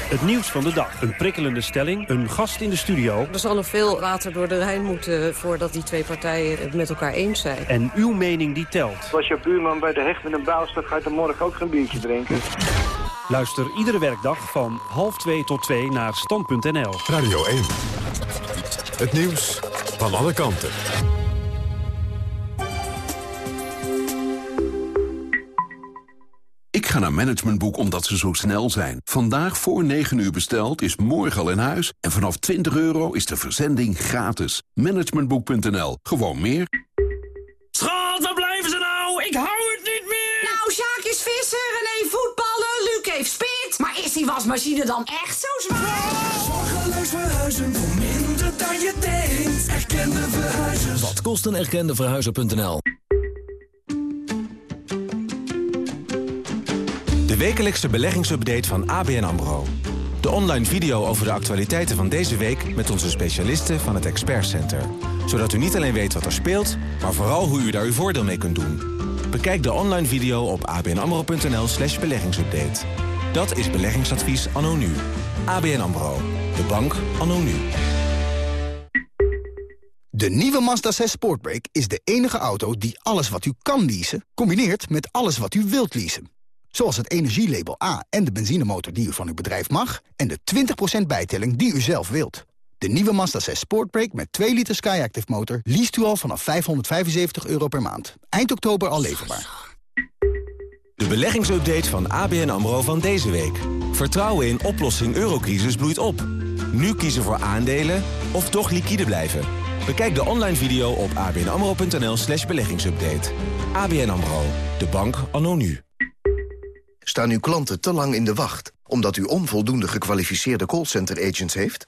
Het nieuws van de dag. Een prikkelende stelling, een gast in de studio. Er zal nog veel water door de Rijn moeten voordat die twee partijen het met elkaar eens zijn. En uw mening die telt. Als je buurman bij de hecht met een buil staat, ga je dan morgen ook geen biertje drinken. Luister iedere werkdag van half 2 tot 2 naar stand.nl. Radio 1. Het nieuws van alle kanten. Ik ga naar Managementboek omdat ze zo snel zijn. Vandaag voor 9 uur besteld is morgen al in huis. En vanaf 20 euro is de verzending gratis. Managementboek.nl. Gewoon meer. Schat, is die wasmachine dan echt zo zwaar? Zorgeloos verhuizen voor minder dan je denkt. Erkende verhuizers. Wat kost een erkende verhuizer.nl? De wekelijkse beleggingsupdate van ABN AMRO. De online video over de actualiteiten van deze week... met onze specialisten van het Expert Center. Zodat u niet alleen weet wat er speelt... maar vooral hoe u daar uw voordeel mee kunt doen. Bekijk de online video op abnamro.nl slash beleggingsupdate. Dat is beleggingsadvies anno nu. ABN AMRO. De bank anno nu. De nieuwe Mazda 6 Sportbrake is de enige auto die alles wat u kan leasen... combineert met alles wat u wilt leasen. Zoals het energielabel A en de benzinemotor die u van uw bedrijf mag... en de 20% bijtelling die u zelf wilt. De nieuwe Mazda 6 Sportbrake met 2 liter Skyactiv motor... liest u al vanaf 575 euro per maand. Eind oktober al leverbaar. De beleggingsupdate van ABN AMRO van deze week. Vertrouwen in oplossing eurocrisis bloeit op. Nu kiezen voor aandelen of toch liquide blijven. Bekijk de online video op abnamro.nl slash beleggingsupdate. ABN AMRO, de bank anno nu. Staan uw klanten te lang in de wacht? Omdat u onvoldoende gekwalificeerde callcenter-agents heeft?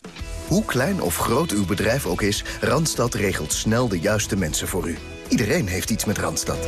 Hoe klein of groot uw bedrijf ook is, Randstad regelt snel de juiste mensen voor u. Iedereen heeft iets met Randstad.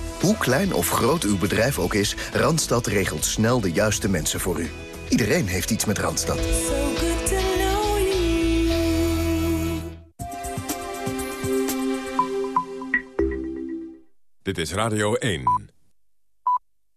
Hoe klein of groot uw bedrijf ook is, Randstad regelt snel de juiste mensen voor u. Iedereen heeft iets met Randstad. Dit is Radio 1.